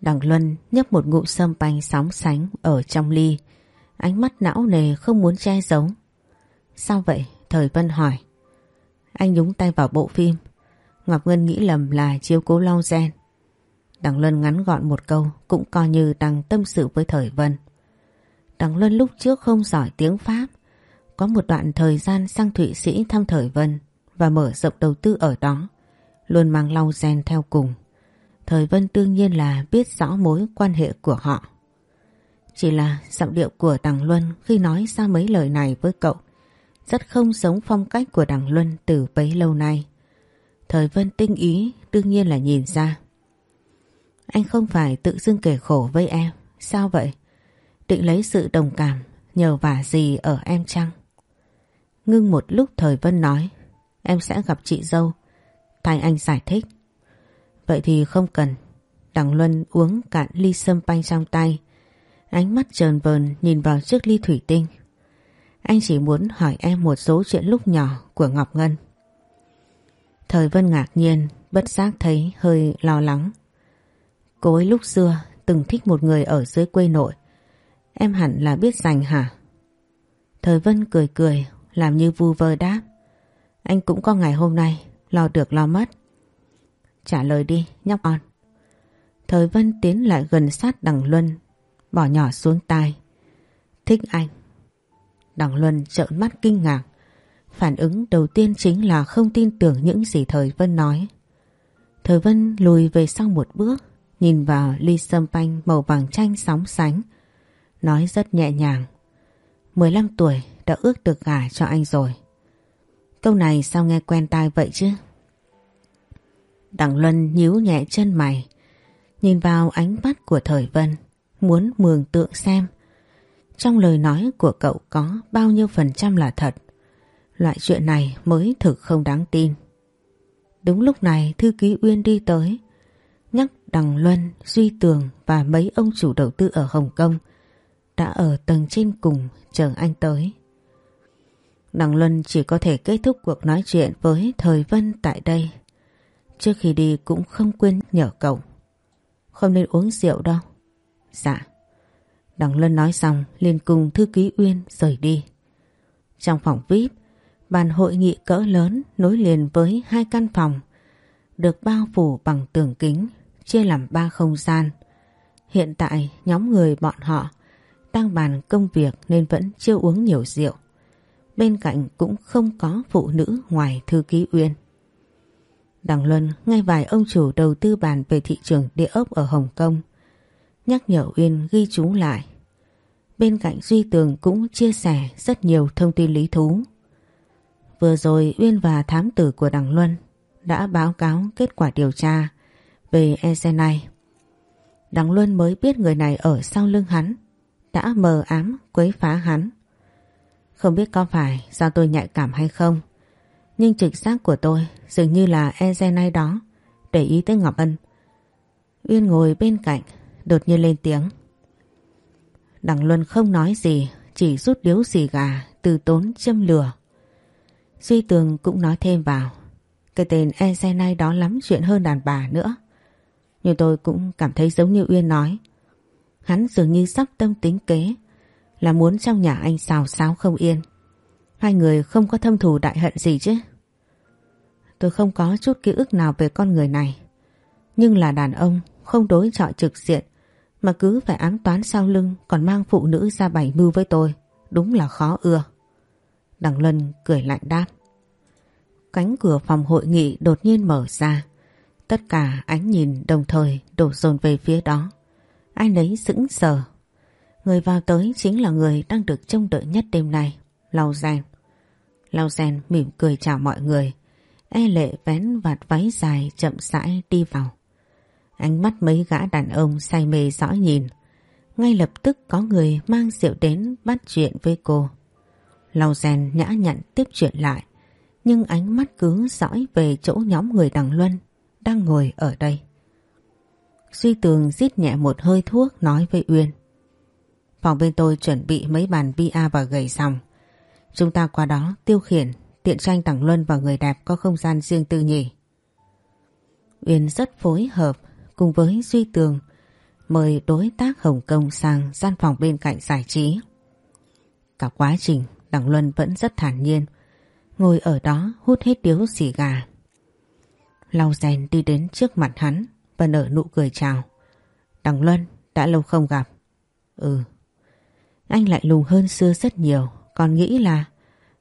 Đằng Luân nhấp một ngụm sâm panh sóng sánh ở trong ly. Ánh mắt não nề không muốn che giấu. Sao vậy? Thời Vân hỏi. Anh nhúng tay vào bộ phim. Ngọc Ngân nghĩ lầm là chiếu cố lau gen. Đằng Luân ngắn gọn một câu, cũng coi như đang tâm sự với Thời Vân. Đằng Luân lúc trước không giỏi tiếng Pháp. Có một đoạn thời gian sang Thụy Sĩ thăm Thời Vân và mở rộng đầu tư ở đó. Luôn mang lau gen theo cùng. Thời Vân đương nhiên là biết rõ mối quan hệ của họ. Chỉ là giọng điệu của Đằng Luân khi nói ra mấy lời này với cậu rất không giống phong cách của Đằng Luân từ bấy lâu nay. Thời Vân tinh ý đương nhiên là nhìn ra. Anh không phải tự dưng kể khổ với em, sao vậy? Định lấy sự đồng cảm nhờ vả gì ở em chăng? Ngưng một lúc Thời Vân nói, em sẽ gặp chị dâu. Thay anh giải thích. Vậy thì không cần. Đằng Luân uống cạn ly sâm panh trong tay. Ánh mắt trờn vờn nhìn vào chiếc ly thủy tinh. Anh chỉ muốn hỏi em một số chuyện lúc nhỏ của Ngọc Ngân. Thời Vân ngạc nhiên, bất giác thấy hơi lo lắng. Cô ấy lúc xưa từng thích một người ở dưới quê nội. Em hẳn là biết dành hả? Thời Vân cười cười, làm như vu vơ đáp. Anh cũng có ngày hôm nay, lo được lo mất. Trả lời đi, nhóc con. Thời Vân tiến lại gần sát đằng Luân, bỏ nhỏ xuống tai. Thích anh. Đằng Luân trợn mắt kinh ngạc. Phản ứng đầu tiên chính là không tin tưởng những gì Thời Vân nói. Thời Vân lùi về sau một bước, nhìn vào ly sâm panh màu vàng chanh sóng sánh. Nói rất nhẹ nhàng. 15 tuổi đã ước được gả cho anh rồi. Câu này sao nghe quen tai vậy chứ? Đặng Luân nhíu nhẹ chân mày, nhìn vào ánh mắt của Thời Vân, muốn mường tượng xem trong lời nói của cậu có bao nhiêu phần trăm là thật. Loại chuyện này mới thực không đáng tin. Đúng lúc này thư ký Uyên đi tới, nhắc Đằng Luân, Duy Tường và mấy ông chủ đầu tư ở Hồng Kông đã ở tầng trên cùng chờ anh tới. Đằng Luân chỉ có thể kết thúc cuộc nói chuyện với Thời Vân tại đây. Trước khi đi cũng không quên nhờ cậu. Không nên uống rượu đâu. Dạ. Đằng luân nói xong liền cùng thư ký Uyên rời đi. Trong phòng VIP, bàn hội nghị cỡ lớn nối liền với hai căn phòng được bao phủ bằng tường kính, chia làm ba không gian. Hiện tại nhóm người bọn họ đang bàn công việc nên vẫn chưa uống nhiều rượu. Bên cạnh cũng không có phụ nữ ngoài thư ký Uyên. Đằng Luân nghe vài ông chủ đầu tư bàn về thị trường địa ốc ở Hồng Kông. Nhắc nhở Uyên ghi chú lại. Bên cạnh Duy Tường cũng chia sẻ rất nhiều thông tin lý thú. Vừa rồi Uyên và thám tử của Đằng Luân đã báo cáo kết quả điều tra về EZ này. Đằng Luân mới biết người này ở sau lưng hắn, đã mờ ám quấy phá hắn. Không biết có phải do tôi nhạy cảm hay không, nhưng trực giác của tôi dường như là Ezenay đó để ý tới Ngọc Ân. Uyên ngồi bên cạnh, đột nhiên lên tiếng. Đằng Luân không nói gì, chỉ rút điếu xì gà từ tốn châm lửa. Duy Tường cũng nói thêm vào. Cái tên e xe này đó lắm chuyện hơn đàn bà nữa. Nhưng tôi cũng cảm thấy giống như Uyên nói. Hắn dường như sắp tâm tính kế là muốn trong nhà anh xào xáo không yên. Hai người không có thâm thù đại hận gì chứ. Tôi không có chút ký ức nào về con người này. Nhưng là đàn ông không đối chọi trực diện, mà cứ phải ám toán sau lưng còn mang phụ nữ ra bày mưu với tôi. Đúng là khó ưa. Đằng Luân cười lạnh đáp. Cánh cửa phòng hội nghị đột nhiên mở ra. Tất cả ánh nhìn đồng thời đổ dồn về phía đó. Ai nấy sững sờ. Người vào tới chính là người đang được trông đợi nhất đêm nay. Lau Gen. Lau Gen mỉm cười chào mọi người. E lệ vén vạt váy dài chậm rãi đi vào. Ánh mắt mấy gã đàn ông say mê dõi nhìn. Ngay lập tức có người mang rượu đến bắt chuyện với cô. Lau Gen nhã nhặn tiếp chuyện lại. Nhưng ánh mắt cứ dõi về chỗ nhóm người đằng Luân đang ngồi ở đây. Duy Tường rít nhẹ một hơi thuốc nói với Uyên. Phòng bên tôi chuẩn bị mấy bàn bia và gầy xong. Chúng ta qua đó tiêu khiển, tiện tranh Tằng Luân và người đẹp có không gian riêng tư nhỉ. Uyên rất phối hợp cùng với Duy Tường mời đối tác Hồng Kông sang gian phòng bên cạnh giải trí. Cả quá trình Đặng Luân vẫn rất thản nhiên, ngồi ở đó hút hết điếu xì gà. Lau rèn đi đến trước mặt hắn và nở nụ cười chào. Đặng Luân, đã lâu không gặp. Ừ. Anh lại lùng hơn xưa rất nhiều, còn nghĩ là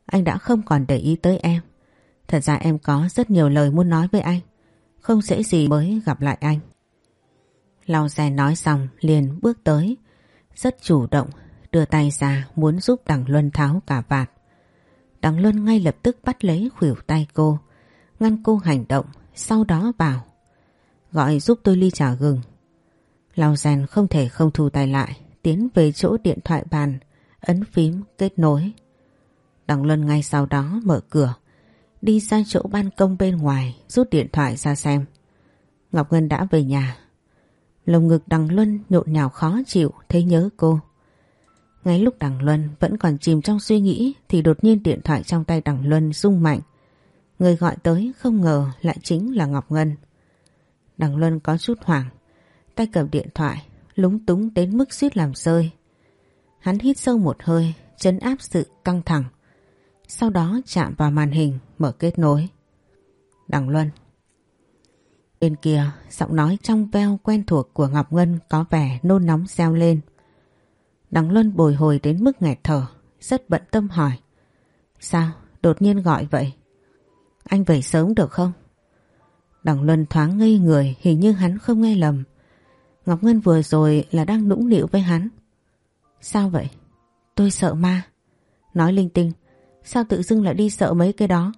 anh đã không còn để ý tới em. Thật ra em có rất nhiều lời muốn nói với anh, không dễ gì mới gặp lại anh. Lau xe nói xong liền bước tới, rất chủ động, đưa tay ra muốn giúp Đằng Luân tháo cả vạt. Đằng Luân ngay lập tức bắt lấy khuỷu tay cô, ngăn cô hành động, sau đó bảo Gọi giúp tôi ly trà gừng. Lau rèn không thể không thu tay lại, tiến về chỗ điện thoại bàn, ấn phím kết nối. Đằng Luân ngay sau đó mở cửa, đi ra chỗ ban công bên ngoài, rút điện thoại ra xem. Ngọc Ngân đã về nhà. Lồng ngực đằng Luân nhộn nhào khó chịu, thấy nhớ cô. Ngay lúc đằng Luân vẫn còn chìm trong suy nghĩ thì đột nhiên điện thoại trong tay đằng Luân rung mạnh. Người gọi tới không ngờ lại chính là Ngọc Ngân. Đằng Luân có chút hoảng, tay cầm điện thoại, lúng túng đến mức suýt làm rơi. Hắn hít sâu một hơi, chấn áp sự căng thẳng. Sau đó chạm vào màn hình, mở kết nối. Đằng Luân. Bên kia, giọng nói trong veo quen thuộc của Ngọc Ngân có vẻ nôn nóng reo lên. Đằng Luân bồi hồi đến mức nghẹt thở, rất bận tâm hỏi. Sao, đột nhiên gọi vậy? Anh về sớm được không? Đằng Luân thoáng ngây người hình như hắn không nghe lầm. Ngọc Ngân vừa rồi là đang nũng nịu với hắn. Sao vậy? Tôi sợ ma. Nói linh tinh, sao tự dưng lại đi sợ mấy cái đó?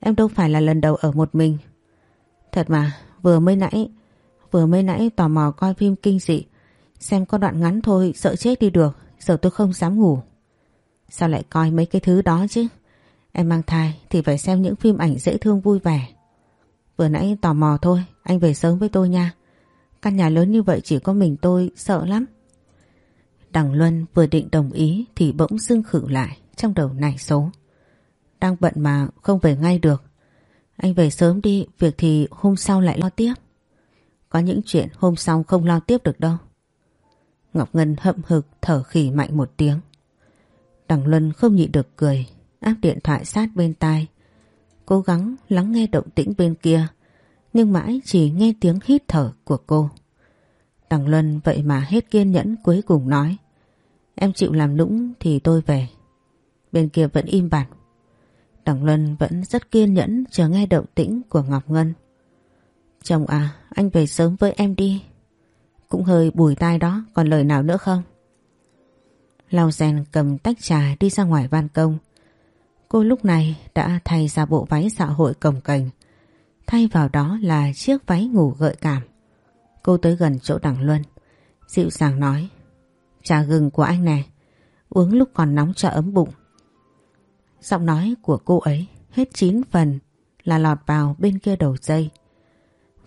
Em đâu phải là lần đầu ở một mình. Thật mà, vừa mới nãy, vừa mới nãy tò mò coi phim kinh dị. Xem có đoạn ngắn thôi, sợ chết đi được, giờ tôi không dám ngủ. Sao lại coi mấy cái thứ đó chứ? Em mang thai thì phải xem những phim ảnh dễ thương vui vẻ. Vừa nãy tò mò thôi, anh về sớm với tôi nha. Căn nhà lớn như vậy chỉ có mình tôi sợ lắm. Đằng Luân vừa định đồng ý thì bỗng dưng khử lại trong đầu nảy số. Đang bận mà không về ngay được. Anh về sớm đi, việc thì hôm sau lại lo tiếp. Có những chuyện hôm sau không lo tiếp được đâu. Ngọc Ngân hậm hực thở khỉ mạnh một tiếng. Đằng Luân không nhịn được cười, áp điện thoại sát bên tai. Cố gắng lắng nghe động tĩnh bên kia, nhưng mãi chỉ nghe tiếng hít thở của cô. Đằng Luân vậy mà hết kiên nhẫn cuối cùng nói. Em chịu làm nũng thì tôi về. Bên kia vẫn im bặt. Đằng Luân vẫn rất kiên nhẫn chờ nghe động tĩnh của Ngọc Ngân. Chồng à, anh về sớm với em đi. Cũng hơi bùi tai đó, còn lời nào nữa không? Lao rèn cầm tách trà đi ra ngoài ban công. Cô lúc này đã thay ra bộ váy xã hội cồng cành. Thay vào đó là chiếc váy ngủ gợi cảm. Cô tới gần chỗ đằng Luân. Dịu dàng nói. Trà gừng của anh nè. Uống lúc còn nóng cho ấm bụng. Giọng nói của cô ấy hết chín phần là lọt vào bên kia đầu dây.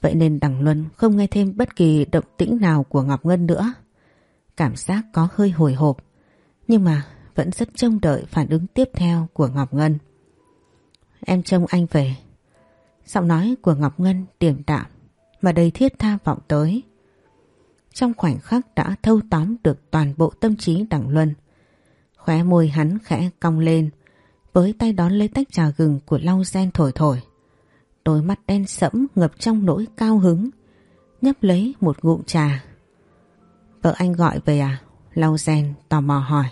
Vậy nên đằng Luân không nghe thêm bất kỳ động tĩnh nào của Ngọc Ngân nữa. Cảm giác có hơi hồi hộp. Nhưng mà vẫn rất trông đợi phản ứng tiếp theo của Ngọc Ngân. Em trông anh về. Giọng nói của Ngọc Ngân điềm đạm, mà đầy thiết tha vọng tới. Trong khoảnh khắc đã thâu tóm được toàn bộ tâm trí Đặng Luân. Khóe môi hắn khẽ cong lên, với tay đón lấy tách trà gừng của lau gen thổi thổi. Đôi mắt đen sẫm ngập trong nỗi cao hứng, nhấp lấy một ngụm trà. Vợ anh gọi về à? Lau gen, tò mò hỏi.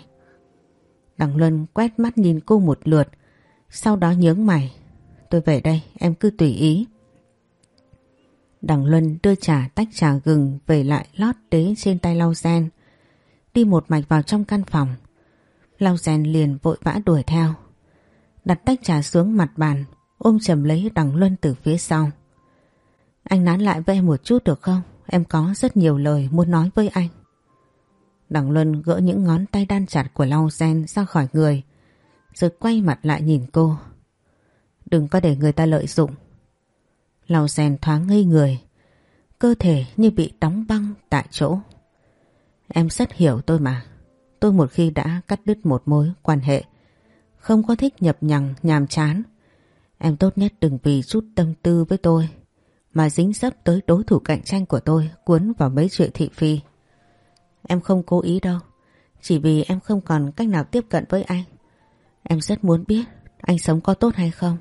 Đặng Luân quét mắt nhìn cô một lượt, sau đó nhướng mày Tôi về đây em cứ tùy ý Đằng Luân đưa trà tách trà gừng về lại lót đế trên tay lau gen. Đi một mạch vào trong căn phòng. Lau gen liền vội vã đuổi theo. Đặt tách trà xuống mặt bàn, ôm chầm lấy đằng Luân từ phía sau. Anh nán lại với em một chút được không? Em có rất nhiều lời muốn nói với anh. Đằng Luân gỡ những ngón tay đan chặt của lau gen ra khỏi người, rồi quay mặt lại nhìn cô. Đừng có để người ta lợi dụng. Lào rèn thoáng ngây người. Cơ thể như bị đóng băng tại chỗ. Em rất hiểu tôi mà. Tôi một khi đã cắt đứt một mối quan hệ. Không có thích nhập nhằng, nhàm chán. Em tốt nhất đừng vì chút tâm tư với tôi. Mà dính dấp tới đối thủ cạnh tranh của tôi cuốn vào mấy chuyện thị phi. Em không cố ý đâu. Chỉ vì em không còn cách nào tiếp cận với anh. Em rất muốn biết anh sống có tốt hay không.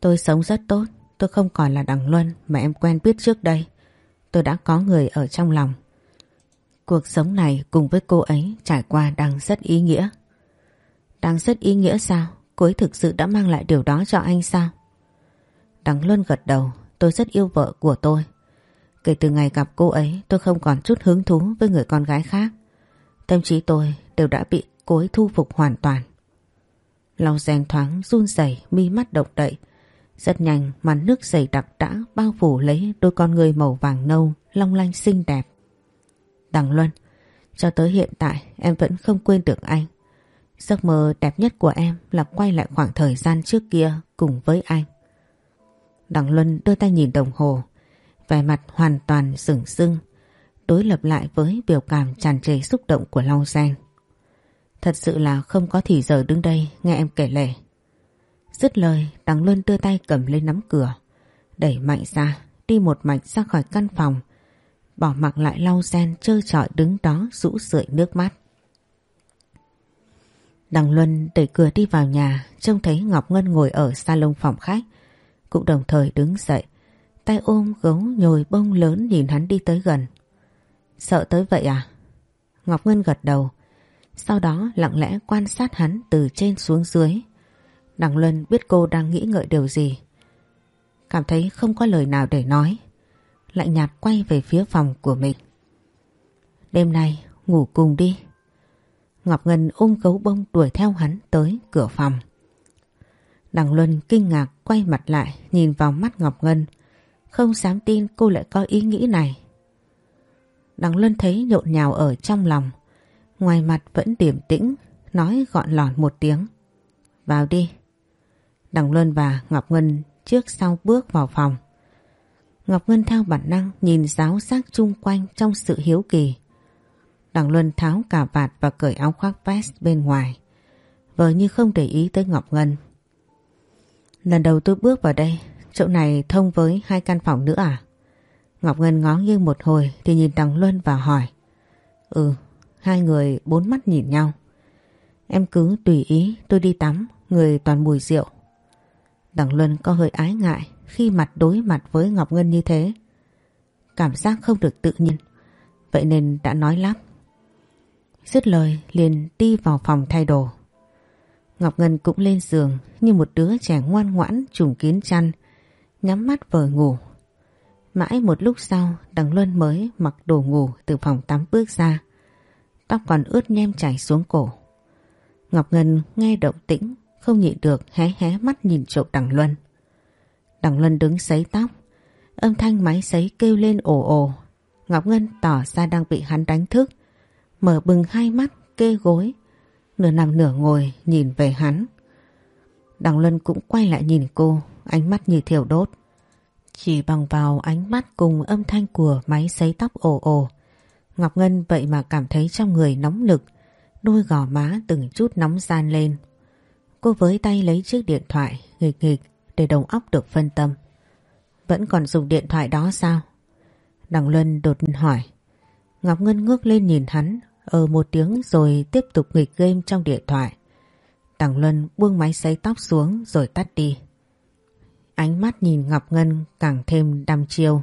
Tôi sống rất tốt, tôi không còn là Đằng Luân mà em quen biết trước đây. Tôi đã có người ở trong lòng. Cuộc sống này cùng với cô ấy trải qua đang rất ý nghĩa. Đang rất ý nghĩa sao? Cô ấy thực sự đã mang lại điều đó cho anh sao? Đằng Luân gật đầu, tôi rất yêu vợ của tôi. Kể từ ngày gặp cô ấy tôi không còn chút hứng thú với người con gái khác. Tâm trí tôi đều đã bị cô ấy thu phục hoàn toàn. Lòng rèn thoáng run rẩy mi mắt động đậy rất nhanh màn nước dày đặc đã bao phủ lấy đôi con người màu vàng nâu long lanh xinh đẹp. Đằng Luân, cho tới hiện tại em vẫn không quên được anh. Giấc mơ đẹp nhất của em là quay lại khoảng thời gian trước kia cùng với anh. Đằng Luân đưa tay nhìn đồng hồ, vẻ mặt hoàn toàn sửng sưng, đối lập lại với biểu cảm tràn trề xúc động của Long Gen. Thật sự là không có thì giờ đứng đây nghe em kể lể. Dứt lời, Đằng Luân đưa tay cầm lên nắm cửa, Đẩy mạnh ra, Đi một mạch ra khỏi căn phòng, Bỏ mặc lại lau sen, trơ trọi đứng đó rũ rượi nước mắt. Đằng Luân đẩy cửa đi vào nhà, Trông thấy Ngọc Ngân ngồi ở salon phòng khách. Cũng đồng thời đứng dậy, Tay ôm gấu nhồi bông lớn nhìn hắn đi tới gần. Sợ tới vậy à? Ngọc Ngân gật đầu, Sau đó lặng lẽ quan sát hắn từ trên xuống dưới. Đằng Luân biết cô đang nghĩ ngợi điều gì. Cảm thấy không có lời nào để nói. Lạnh nhạt quay về phía phòng của mình. Đêm nay ngủ cùng đi. Ngọc Ngân ôm gấu bông đuổi theo hắn tới cửa phòng. Đằng Luân kinh ngạc quay mặt lại nhìn vào mắt Ngọc Ngân. Không dám tin cô lại có ý nghĩ này. Đằng Luân thấy nhộn nhào ở trong lòng. Ngoài mặt vẫn điềm tĩnh, nói gọn lỏn một tiếng. Vào đi. Đằng Luân và Ngọc Ngân trước sau bước vào phòng. Ngọc Ngân theo bản năng nhìn giáo giác chung quanh trong sự hiếu kỳ. Đằng Luân tháo cà vạt và cởi áo khoác vest bên ngoài. Vờ như không để ý tới Ngọc Ngân. Lần đầu tôi bước vào đây, chỗ này thông với hai căn phòng nữa à? Ngọc Ngân ngó nghiêng một hồi thì nhìn Đằng Luân và hỏi. Ừ, hai người bốn mắt nhìn nhau. Em cứ tùy ý tôi đi tắm, người toàn mùi rượu. Đằng Luân có hơi ái ngại khi mặt đối mặt với Ngọc Ngân như thế. Cảm giác không được tự nhiên, vậy nên đã nói lắm. Dứt lời liền đi vào phòng thay đồ. Ngọc Ngân cũng lên giường như một đứa trẻ ngoan ngoãn trùng kín chăn, nhắm mắt vờ ngủ. Mãi một lúc sau đằng Luân mới mặc đồ ngủ từ phòng tắm bước ra. Tóc còn ướt nhem chảy xuống cổ. Ngọc Ngân nghe động tĩnh không nhịn được, hé hé mắt nhìn trộm Đằng Luân. Đằng Luân đứng sấy tóc. Âm thanh máy sấy kêu lên ồ ồ. Ngọc Ngân tỏ ra đang bị hắn đánh thức. Mở bừng hai mắt, kê gối. Nửa nằm nửa ngồi, nhìn về hắn. Đằng Luân cũng quay lại nhìn cô. Ánh mắt như thiểu đốt. Chỉ bằng vào ánh mắt cùng âm thanh của máy sấy tóc ồ ồ. Ngọc Ngân vậy mà cảm thấy trong người nóng lực. Đôi gò má từng chút nóng gian lên Cô với tay lấy chiếc điện thoại nghịch nghịch để đầu óc được phân tâm. Vẫn còn dùng điện thoại đó sao? Đằng Luân đột nhiên hỏi. Ngọc Ngân ngước lên nhìn hắn, ở một tiếng rồi tiếp tục nghịch game trong điện thoại. Đằng Luân buông máy sấy tóc xuống rồi tắt đi. Ánh mắt nhìn Ngọc Ngân càng thêm đăm chiêu.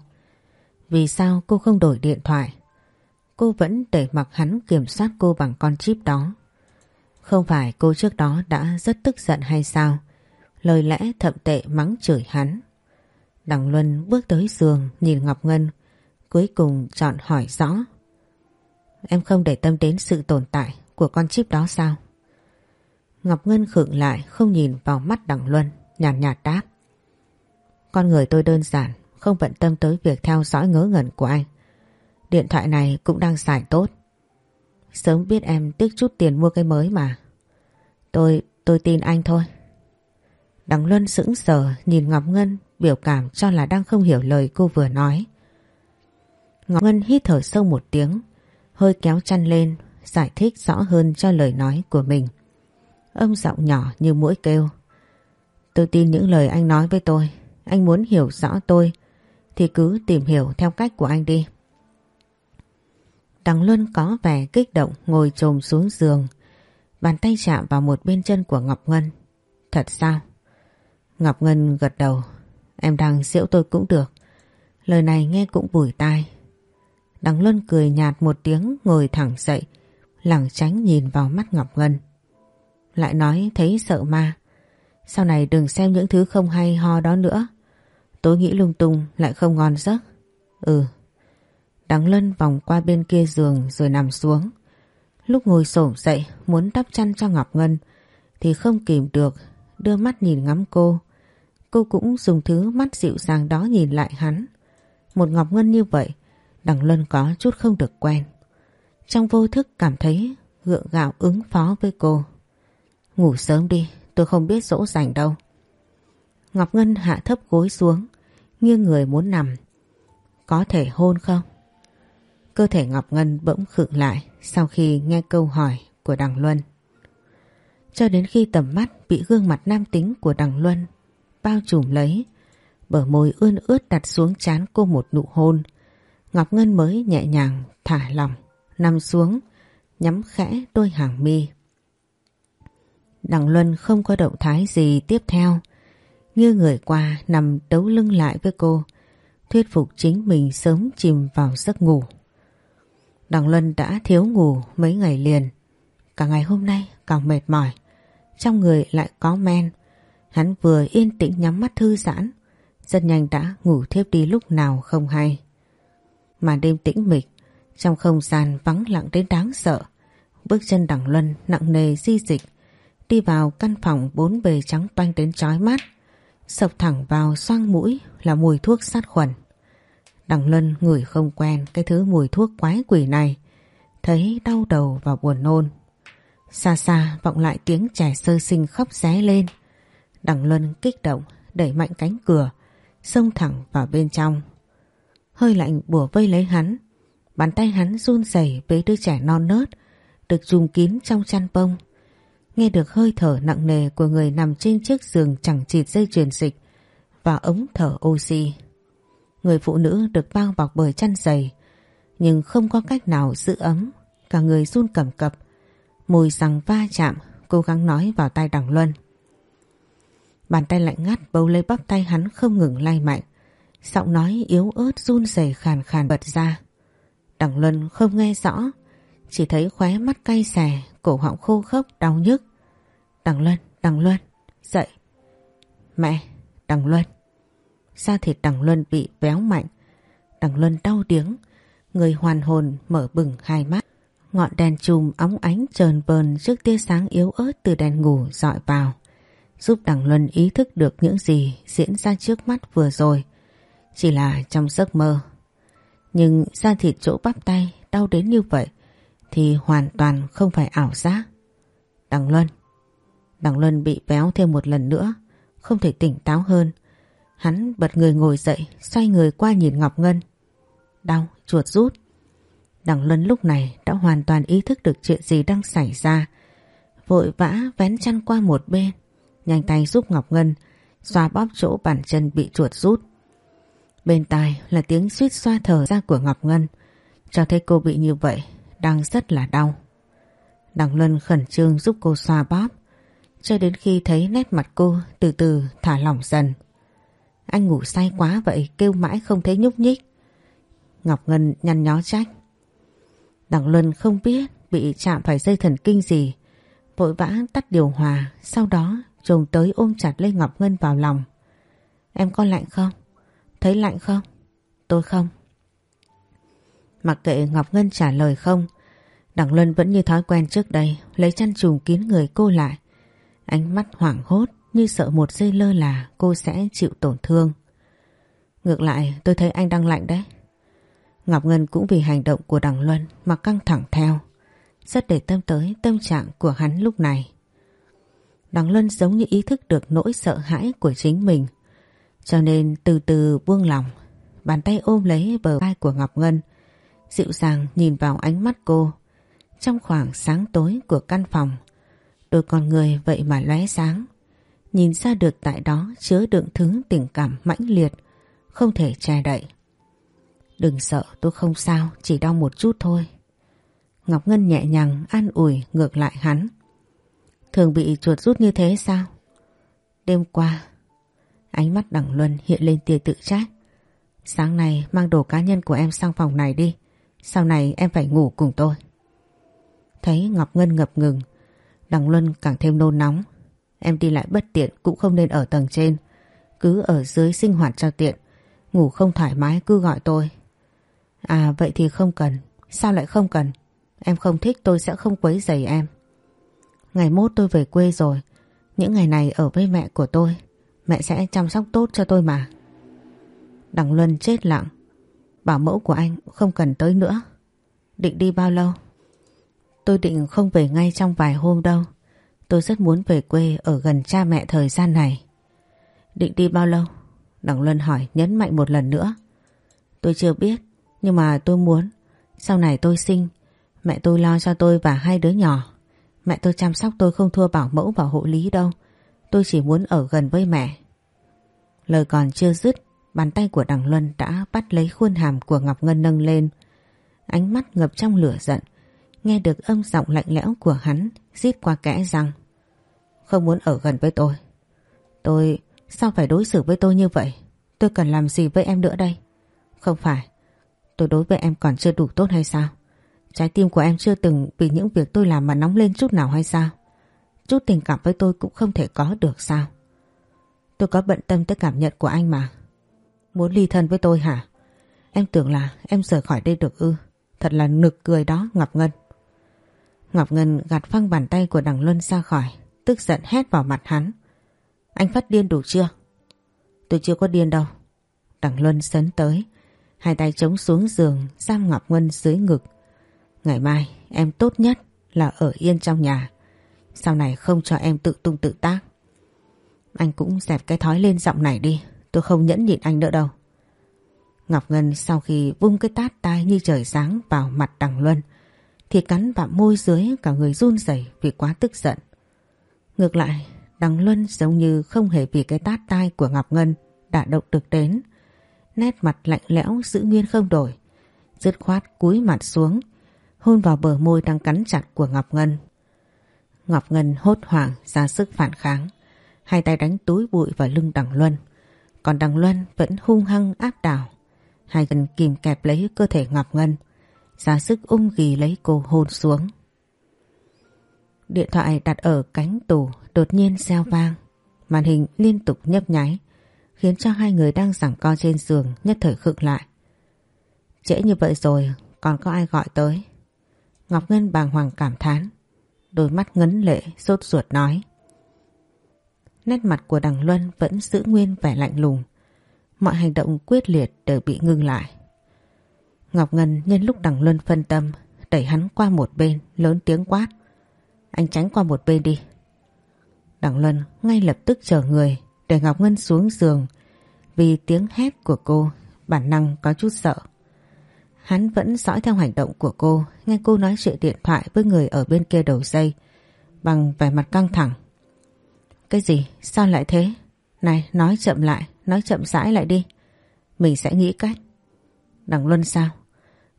Vì sao cô không đổi điện thoại? Cô vẫn để mặc hắn kiểm soát cô bằng con chip đó. Không phải cô trước đó đã rất tức giận hay sao? Lời lẽ thậm tệ mắng chửi hắn. Đằng Luân bước tới giường nhìn Ngọc Ngân, cuối cùng chọn hỏi rõ. Em không để tâm đến sự tồn tại của con chip đó sao? Ngọc Ngân khựng lại không nhìn vào mắt Đằng Luân, nhàn nhạt, nhạt đáp. Con người tôi đơn giản, không bận tâm tới việc theo dõi ngớ ngẩn của anh. Điện thoại này cũng đang xài tốt. Sớm biết em tiếc chút tiền mua cái mới mà. Tôi, tôi tin anh thôi. Đằng Luân sững sờ nhìn Ngọc Ngân biểu cảm cho là đang không hiểu lời cô vừa nói. Ngọc Ngân hít thở sâu một tiếng, hơi kéo chăn lên, giải thích rõ hơn cho lời nói của mình. Âm giọng nhỏ như mũi kêu. Tôi tin những lời anh nói với tôi. Anh muốn hiểu rõ tôi thì cứ tìm hiểu theo cách của anh đi. Đằng Luân có vẻ kích động ngồi trồm xuống giường. Bàn tay chạm vào một bên chân của Ngọc Ngân. Thật sao? Ngọc Ngân gật đầu. Em đang giễu tôi cũng được. Lời này nghe cũng bùi tai. Đằng Luân cười nhạt một tiếng, ngồi thẳng dậy. Lẳng tránh nhìn vào mắt Ngọc Ngân. Lại nói, thấy sợ ma. Sau này đừng xem những thứ không hay ho đó nữa. Tối nghĩ lung tung lại không ngon giấc. Ừ. Đằng Lân vòng qua bên kia giường rồi nằm xuống. Lúc ngồi xổm dậy muốn đắp chăn cho Ngọc Ngân thì không kìm được đưa mắt nhìn ngắm cô. Cô cũng dùng thứ mắt dịu dàng đó nhìn lại hắn. Một Ngọc Ngân như vậy đằng Lân có chút không được quen. Trong vô thức cảm thấy gượng gạo ứng phó với cô. Ngủ sớm đi, tôi không biết dỗ dành đâu. Ngọc Ngân hạ thấp gối xuống, nghiêng người muốn nằm. Có thể hôn không? Cơ thể Ngọc Ngân bỗng khựng lại sau khi nghe câu hỏi của Đằng Luân. Cho đến khi tầm mắt bị gương mặt nam tính của Đằng Luân bao trùm lấy, bờ môi ươn ướt đặt xuống chán cô một nụ hôn. Ngọc Ngân mới nhẹ nhàng thả lòng, nằm xuống, nhắm khẽ đôi hàng mi. Đằng Luân không có động thái gì tiếp theo, như người qua nằm đấu lưng lại với cô, thuyết phục chính mình sớm chìm vào giấc ngủ. Đằng Luân đã thiếu ngủ mấy ngày liền, cả ngày hôm nay càng mệt mỏi, trong người lại có men. Hắn vừa yên tĩnh nhắm mắt thư giãn, rất nhanh đã ngủ thiếp đi lúc nào không hay. Mà đêm tĩnh mịch, trong không gian vắng lặng đến đáng sợ, bước chân đằng Luân nặng nề di dịch, đi vào căn phòng bốn bề trắng toanh đến chói mắt. Sộc thẳng vào xoang mũi là mùi thuốc sát khuẩn. Đằng luân ngửi không quen cái thứ mùi thuốc quái quỷ này. Thấy đau đầu và buồn nôn. Xa xa vọng lại tiếng trẻ sơ sinh khóc ré lên. Đằng Luân kích động, đẩy mạnh cánh cửa, xông thẳng vào bên trong. Hơi lạnh bùa vây lấy hắn. Bàn tay hắn run rẩy với đứa trẻ non nớt, được dùng kín trong chăn bông nghe được hơi thở nặng nề của người nằm trên chiếc giường chẳng chịt dây truyền dịch và ống thở oxy. Người phụ nữ được bao bọc bởi chăn dày, nhưng không có cách nào giữ ấm, cả người run cầm cập, mùi rằng va chạm, cố gắng nói vào tai đằng Luân. Bàn tay lạnh ngắt bấu lấy bắp tay hắn không ngừng lay mạnh, giọng nói yếu ớt run rẩy khàn khàn bật ra. Đằng Luân không nghe rõ, chỉ thấy khóe mắt cay xè, cổ họng khô khốc đau nhức. Đằng Luân, Đằng Luân, dậy. Mẹ, Đằng Luân. Da thịt Đằng Luân bị béo mạnh. Đằng Luân đau điếng, người hoàn hồn mở bừng hai mắt. Ngọn đèn chùm óng ánh trờn bờn trước tia sáng yếu ớt từ đèn ngủ dọi vào. Giúp Đằng Luân ý thức được những gì diễn ra trước mắt vừa rồi. Chỉ là trong giấc mơ. Nhưng da thịt chỗ bắp tay đau đến như vậy thì hoàn toàn không phải ảo giác. Đằng Luân. Đằng Luân bị béo thêm một lần nữa, không thể tỉnh táo hơn. Hắn bật người ngồi dậy, xoay người qua nhìn Ngọc Ngân. Đau, chuột rút. Đằng Luân lúc này đã hoàn toàn ý thức được chuyện gì đang xảy ra. Vội vã vén chăn qua một bên, nhanh tay giúp Ngọc Ngân xoa bóp chỗ bàn chân bị chuột rút. Bên tai là tiếng suýt xoa thở ra của Ngọc Ngân, cho thấy cô bị như vậy, đang rất là đau. Đằng Luân khẩn trương giúp cô xoa bóp, cho đến khi thấy nét mặt cô từ từ thả lỏng dần. Anh ngủ say quá vậy kêu mãi không thấy nhúc nhích. Ngọc Ngân nhăn nhó trách. đặng Luân không biết bị chạm phải dây thần kinh gì. Vội vã tắt điều hòa, sau đó trồm tới ôm chặt lấy Ngọc Ngân vào lòng. Em có lạnh không? Thấy lạnh không? Tôi không. Mặc kệ Ngọc Ngân trả lời không, đặng Luân vẫn như thói quen trước đây, lấy chăn trùm kín người cô lại. Ánh mắt hoảng hốt như sợ một giây lơ là cô sẽ chịu tổn thương. Ngược lại tôi thấy anh đang lạnh đấy. Ngọc Ngân cũng vì hành động của Đằng Luân mà căng thẳng theo. Rất để tâm tới tâm trạng của hắn lúc này. Đằng Luân giống như ý thức được nỗi sợ hãi của chính mình. Cho nên từ từ buông lòng, bàn tay ôm lấy bờ vai của Ngọc Ngân, dịu dàng nhìn vào ánh mắt cô. Trong khoảng sáng tối của căn phòng, đôi con người vậy mà lóe sáng. Nhìn ra được tại đó chứa đựng thứ tình cảm mãnh liệt, không thể che đậy. Đừng sợ tôi không sao, chỉ đau một chút thôi. Ngọc Ngân nhẹ nhàng an ủi ngược lại hắn. Thường bị chuột rút như thế sao? Đêm qua, ánh mắt đẳng Luân hiện lên tia tự trách. Sáng nay mang đồ cá nhân của em sang phòng này đi. Sau này em phải ngủ cùng tôi. Thấy Ngọc Ngân ngập ngừng, đằng Luân càng thêm nôn nóng. Em đi lại bất tiện cũng không nên ở tầng trên. Cứ ở dưới sinh hoạt cho tiện. Ngủ không thoải mái cứ gọi tôi. À vậy thì không cần. Sao lại không cần? Em không thích tôi sẽ không quấy rầy em. Ngày mốt tôi về quê rồi. Những ngày này ở với mẹ của tôi. Mẹ sẽ chăm sóc tốt cho tôi mà. Đằng Luân chết lặng. Bảo mẫu của anh không cần tới nữa. Định đi bao lâu? Tôi định không về ngay trong vài hôm đâu. Tôi rất muốn về quê ở gần cha mẹ thời gian này. Định đi bao lâu? Đằng Luân hỏi nhấn mạnh một lần nữa. Tôi chưa biết, nhưng mà tôi muốn. Sau này tôi sinh, mẹ tôi lo cho tôi và hai đứa nhỏ. Mẹ tôi chăm sóc tôi không thua bảo mẫu và hộ lý đâu. Tôi chỉ muốn ở gần với mẹ. Lời còn chưa dứt, bàn tay của đằng Luân đã bắt lấy khuôn hàm của Ngọc Ngân nâng lên. Ánh mắt ngập trong lửa giận, nghe được âm giọng lạnh lẽo của hắn rít qua kẽ rằng, Không muốn ở gần với tôi. Tôi... Sao phải đối xử với tôi như vậy? Tôi cần làm gì với em nữa đây? Không phải. Tôi đối với em còn chưa đủ tốt hay sao? Trái tim của em chưa từng vì những việc tôi làm mà nóng lên chút nào hay sao? Chút tình cảm với tôi cũng không thể có được sao? Tôi có bận tâm tới cảm nhận của anh mà. Muốn ly thân với tôi hả? Em tưởng là em rời khỏi đây được ư? Thật là nực cười đó Ngọc Ngân. Ngọc Ngân gạt phăng bàn tay của đằng Luân ra khỏi, tức giận hét vào mặt hắn. Anh phát điên đủ chưa? Tôi chưa có điên đâu. Đằng Luân sấn tới, hai tay chống xuống giường, giam Ngọc Ngân dưới ngực. Ngày mai em tốt nhất là ở yên trong nhà. Sau này không cho em tự tung tự tác. Anh cũng dẹp cái thói lên giọng này đi. Tôi không nhẫn nhịn anh nữa đâu. Ngọc Ngân sau khi vung cái tát tai như trời sáng vào mặt đằng Luân thì cắn vào môi dưới cả người run rẩy vì quá tức giận. Ngược lại, đằng Luân giống như không hề vì cái tát tai của Ngọc Ngân đã động được đến. Nét mặt lạnh lẽo giữ nguyên không đổi. Dứt khoát cúi mặt xuống, hôn vào bờ môi đang cắn chặt của Ngọc Ngân. Ngọc Ngân hốt hoảng ra sức phản kháng, hai tay đánh túi bụi vào lưng đằng Luân. Còn đằng Luân vẫn hung hăng áp đảo, hai gần kìm kẹp lấy cơ thể Ngọc Ngân, ra sức ung ghi lấy cô hôn xuống. Điện thoại đặt ở cánh tủ đột nhiên reo vang, màn hình liên tục nhấp nháy, khiến cho hai người đang giảng co trên giường nhất thời khựng lại. Trễ như vậy rồi, còn có ai gọi tới? Ngọc Ngân bàng hoàng cảm thán, đôi mắt ngấn lệ sốt ruột nói. Nét mặt của đằng Luân vẫn giữ nguyên vẻ lạnh lùng, mọi hành động quyết liệt đều bị ngưng lại. Ngọc Ngân nhân lúc đằng Luân phân tâm, đẩy hắn qua một bên, lớn tiếng quát. Anh tránh qua một bên đi. Đằng Luân ngay lập tức chờ người để Ngọc Ngân xuống giường vì tiếng hét của cô bản năng có chút sợ. Hắn vẫn dõi theo hành động của cô nghe cô nói chuyện điện thoại với người ở bên kia đầu dây bằng vẻ mặt căng thẳng. Cái gì? Sao lại thế? Này nói chậm lại, nói chậm rãi lại đi. Mình sẽ nghĩ cách. Đằng Luân sao?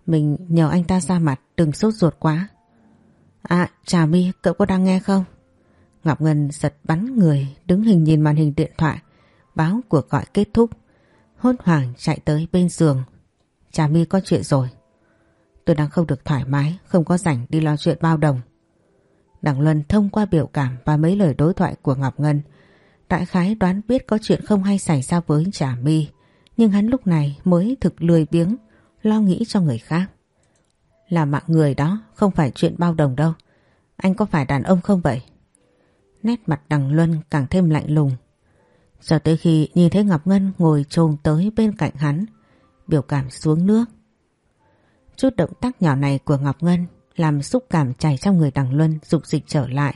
Mình nhờ anh ta ra mặt đừng sốt ruột quá. À Trà My cậu có đang nghe không? Ngọc Ngân giật bắn người đứng hình nhìn màn hình điện thoại báo cuộc gọi kết thúc. Hốt hoảng chạy tới bên giường. Trà My có chuyện rồi. Tôi đang không được thoải mái, không có rảnh đi lo chuyện bao đồng. Đặng Luân thông qua biểu cảm và mấy lời đối thoại của Ngọc Ngân Đại khái đoán biết có chuyện không hay xảy ra với Trà My Nhưng hắn lúc này mới thực lười biếng Lo nghĩ cho người khác Là mạng người đó, không phải chuyện bao đồng đâu Anh có phải đàn ông không vậy? Nét mặt đằng Luân càng thêm lạnh lùng Cho tới khi nhìn thấy Ngọc Ngân ngồi trồm tới bên cạnh hắn, Biểu cảm xuống nước Chút động tác nhỏ này của Ngọc Ngân làm xúc cảm chảy trong người đằng Luân dục dịch trở lại.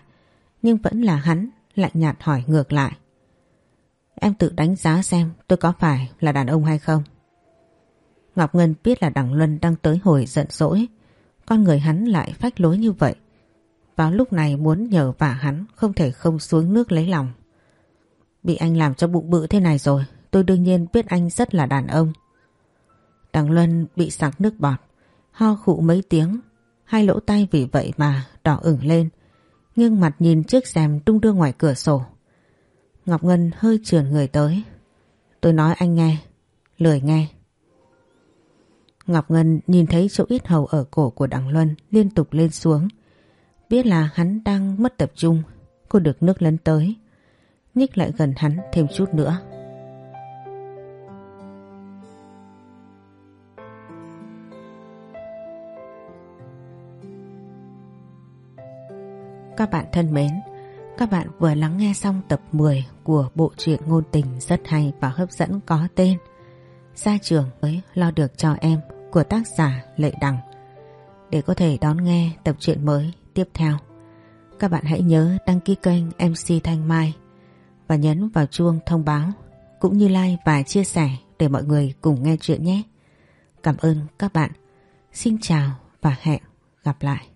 Nhưng vẫn là hắn, lạnh nhạt hỏi ngược lại. Em tự đánh giá xem tôi có phải là đàn ông hay không? Ngọc Ngân biết là đằng Luân đang tới hồi giận dỗi. Con người hắn lại phách lối như vậy. Vào lúc này muốn nhờ vả hắn không thể không xuống nước lấy lòng. Bị anh làm cho bụng bự thế này rồi, tôi đương nhiên biết anh rất là đàn ông. Đằng Luân bị sặc nước bọt, ho khụ mấy tiếng Hai lỗ tay vì vậy mà đỏ ửng lên, nghiêng mặt nhìn chiếc rèm tung đưa ngoài cửa sổ. Ngọc Ngân hơi trườn người tới. Tôi nói anh nghe, lười nghe. Ngọc Ngân nhìn thấy chỗ ít hầu ở cổ của Đặng Luân liên tục lên xuống. Biết là hắn đang mất tập trung, cô được nước lấn tới. Nhích lại gần hắn thêm chút nữa. Các bạn thân mến, các bạn vừa lắng nghe xong tập 10 của bộ truyện ngôn tình rất hay và hấp dẫn có tên ra trường mới lo được cho em của tác giả Lệ Đằng. Để có thể đón nghe tập truyện mới tiếp theo, các bạn hãy nhớ đăng ký kênh MC Thanh Mai và nhấn vào chuông thông báo cũng như like và chia sẻ để mọi người cùng nghe chuyện nhé. Cảm ơn các bạn. Xin chào và hẹn gặp lại.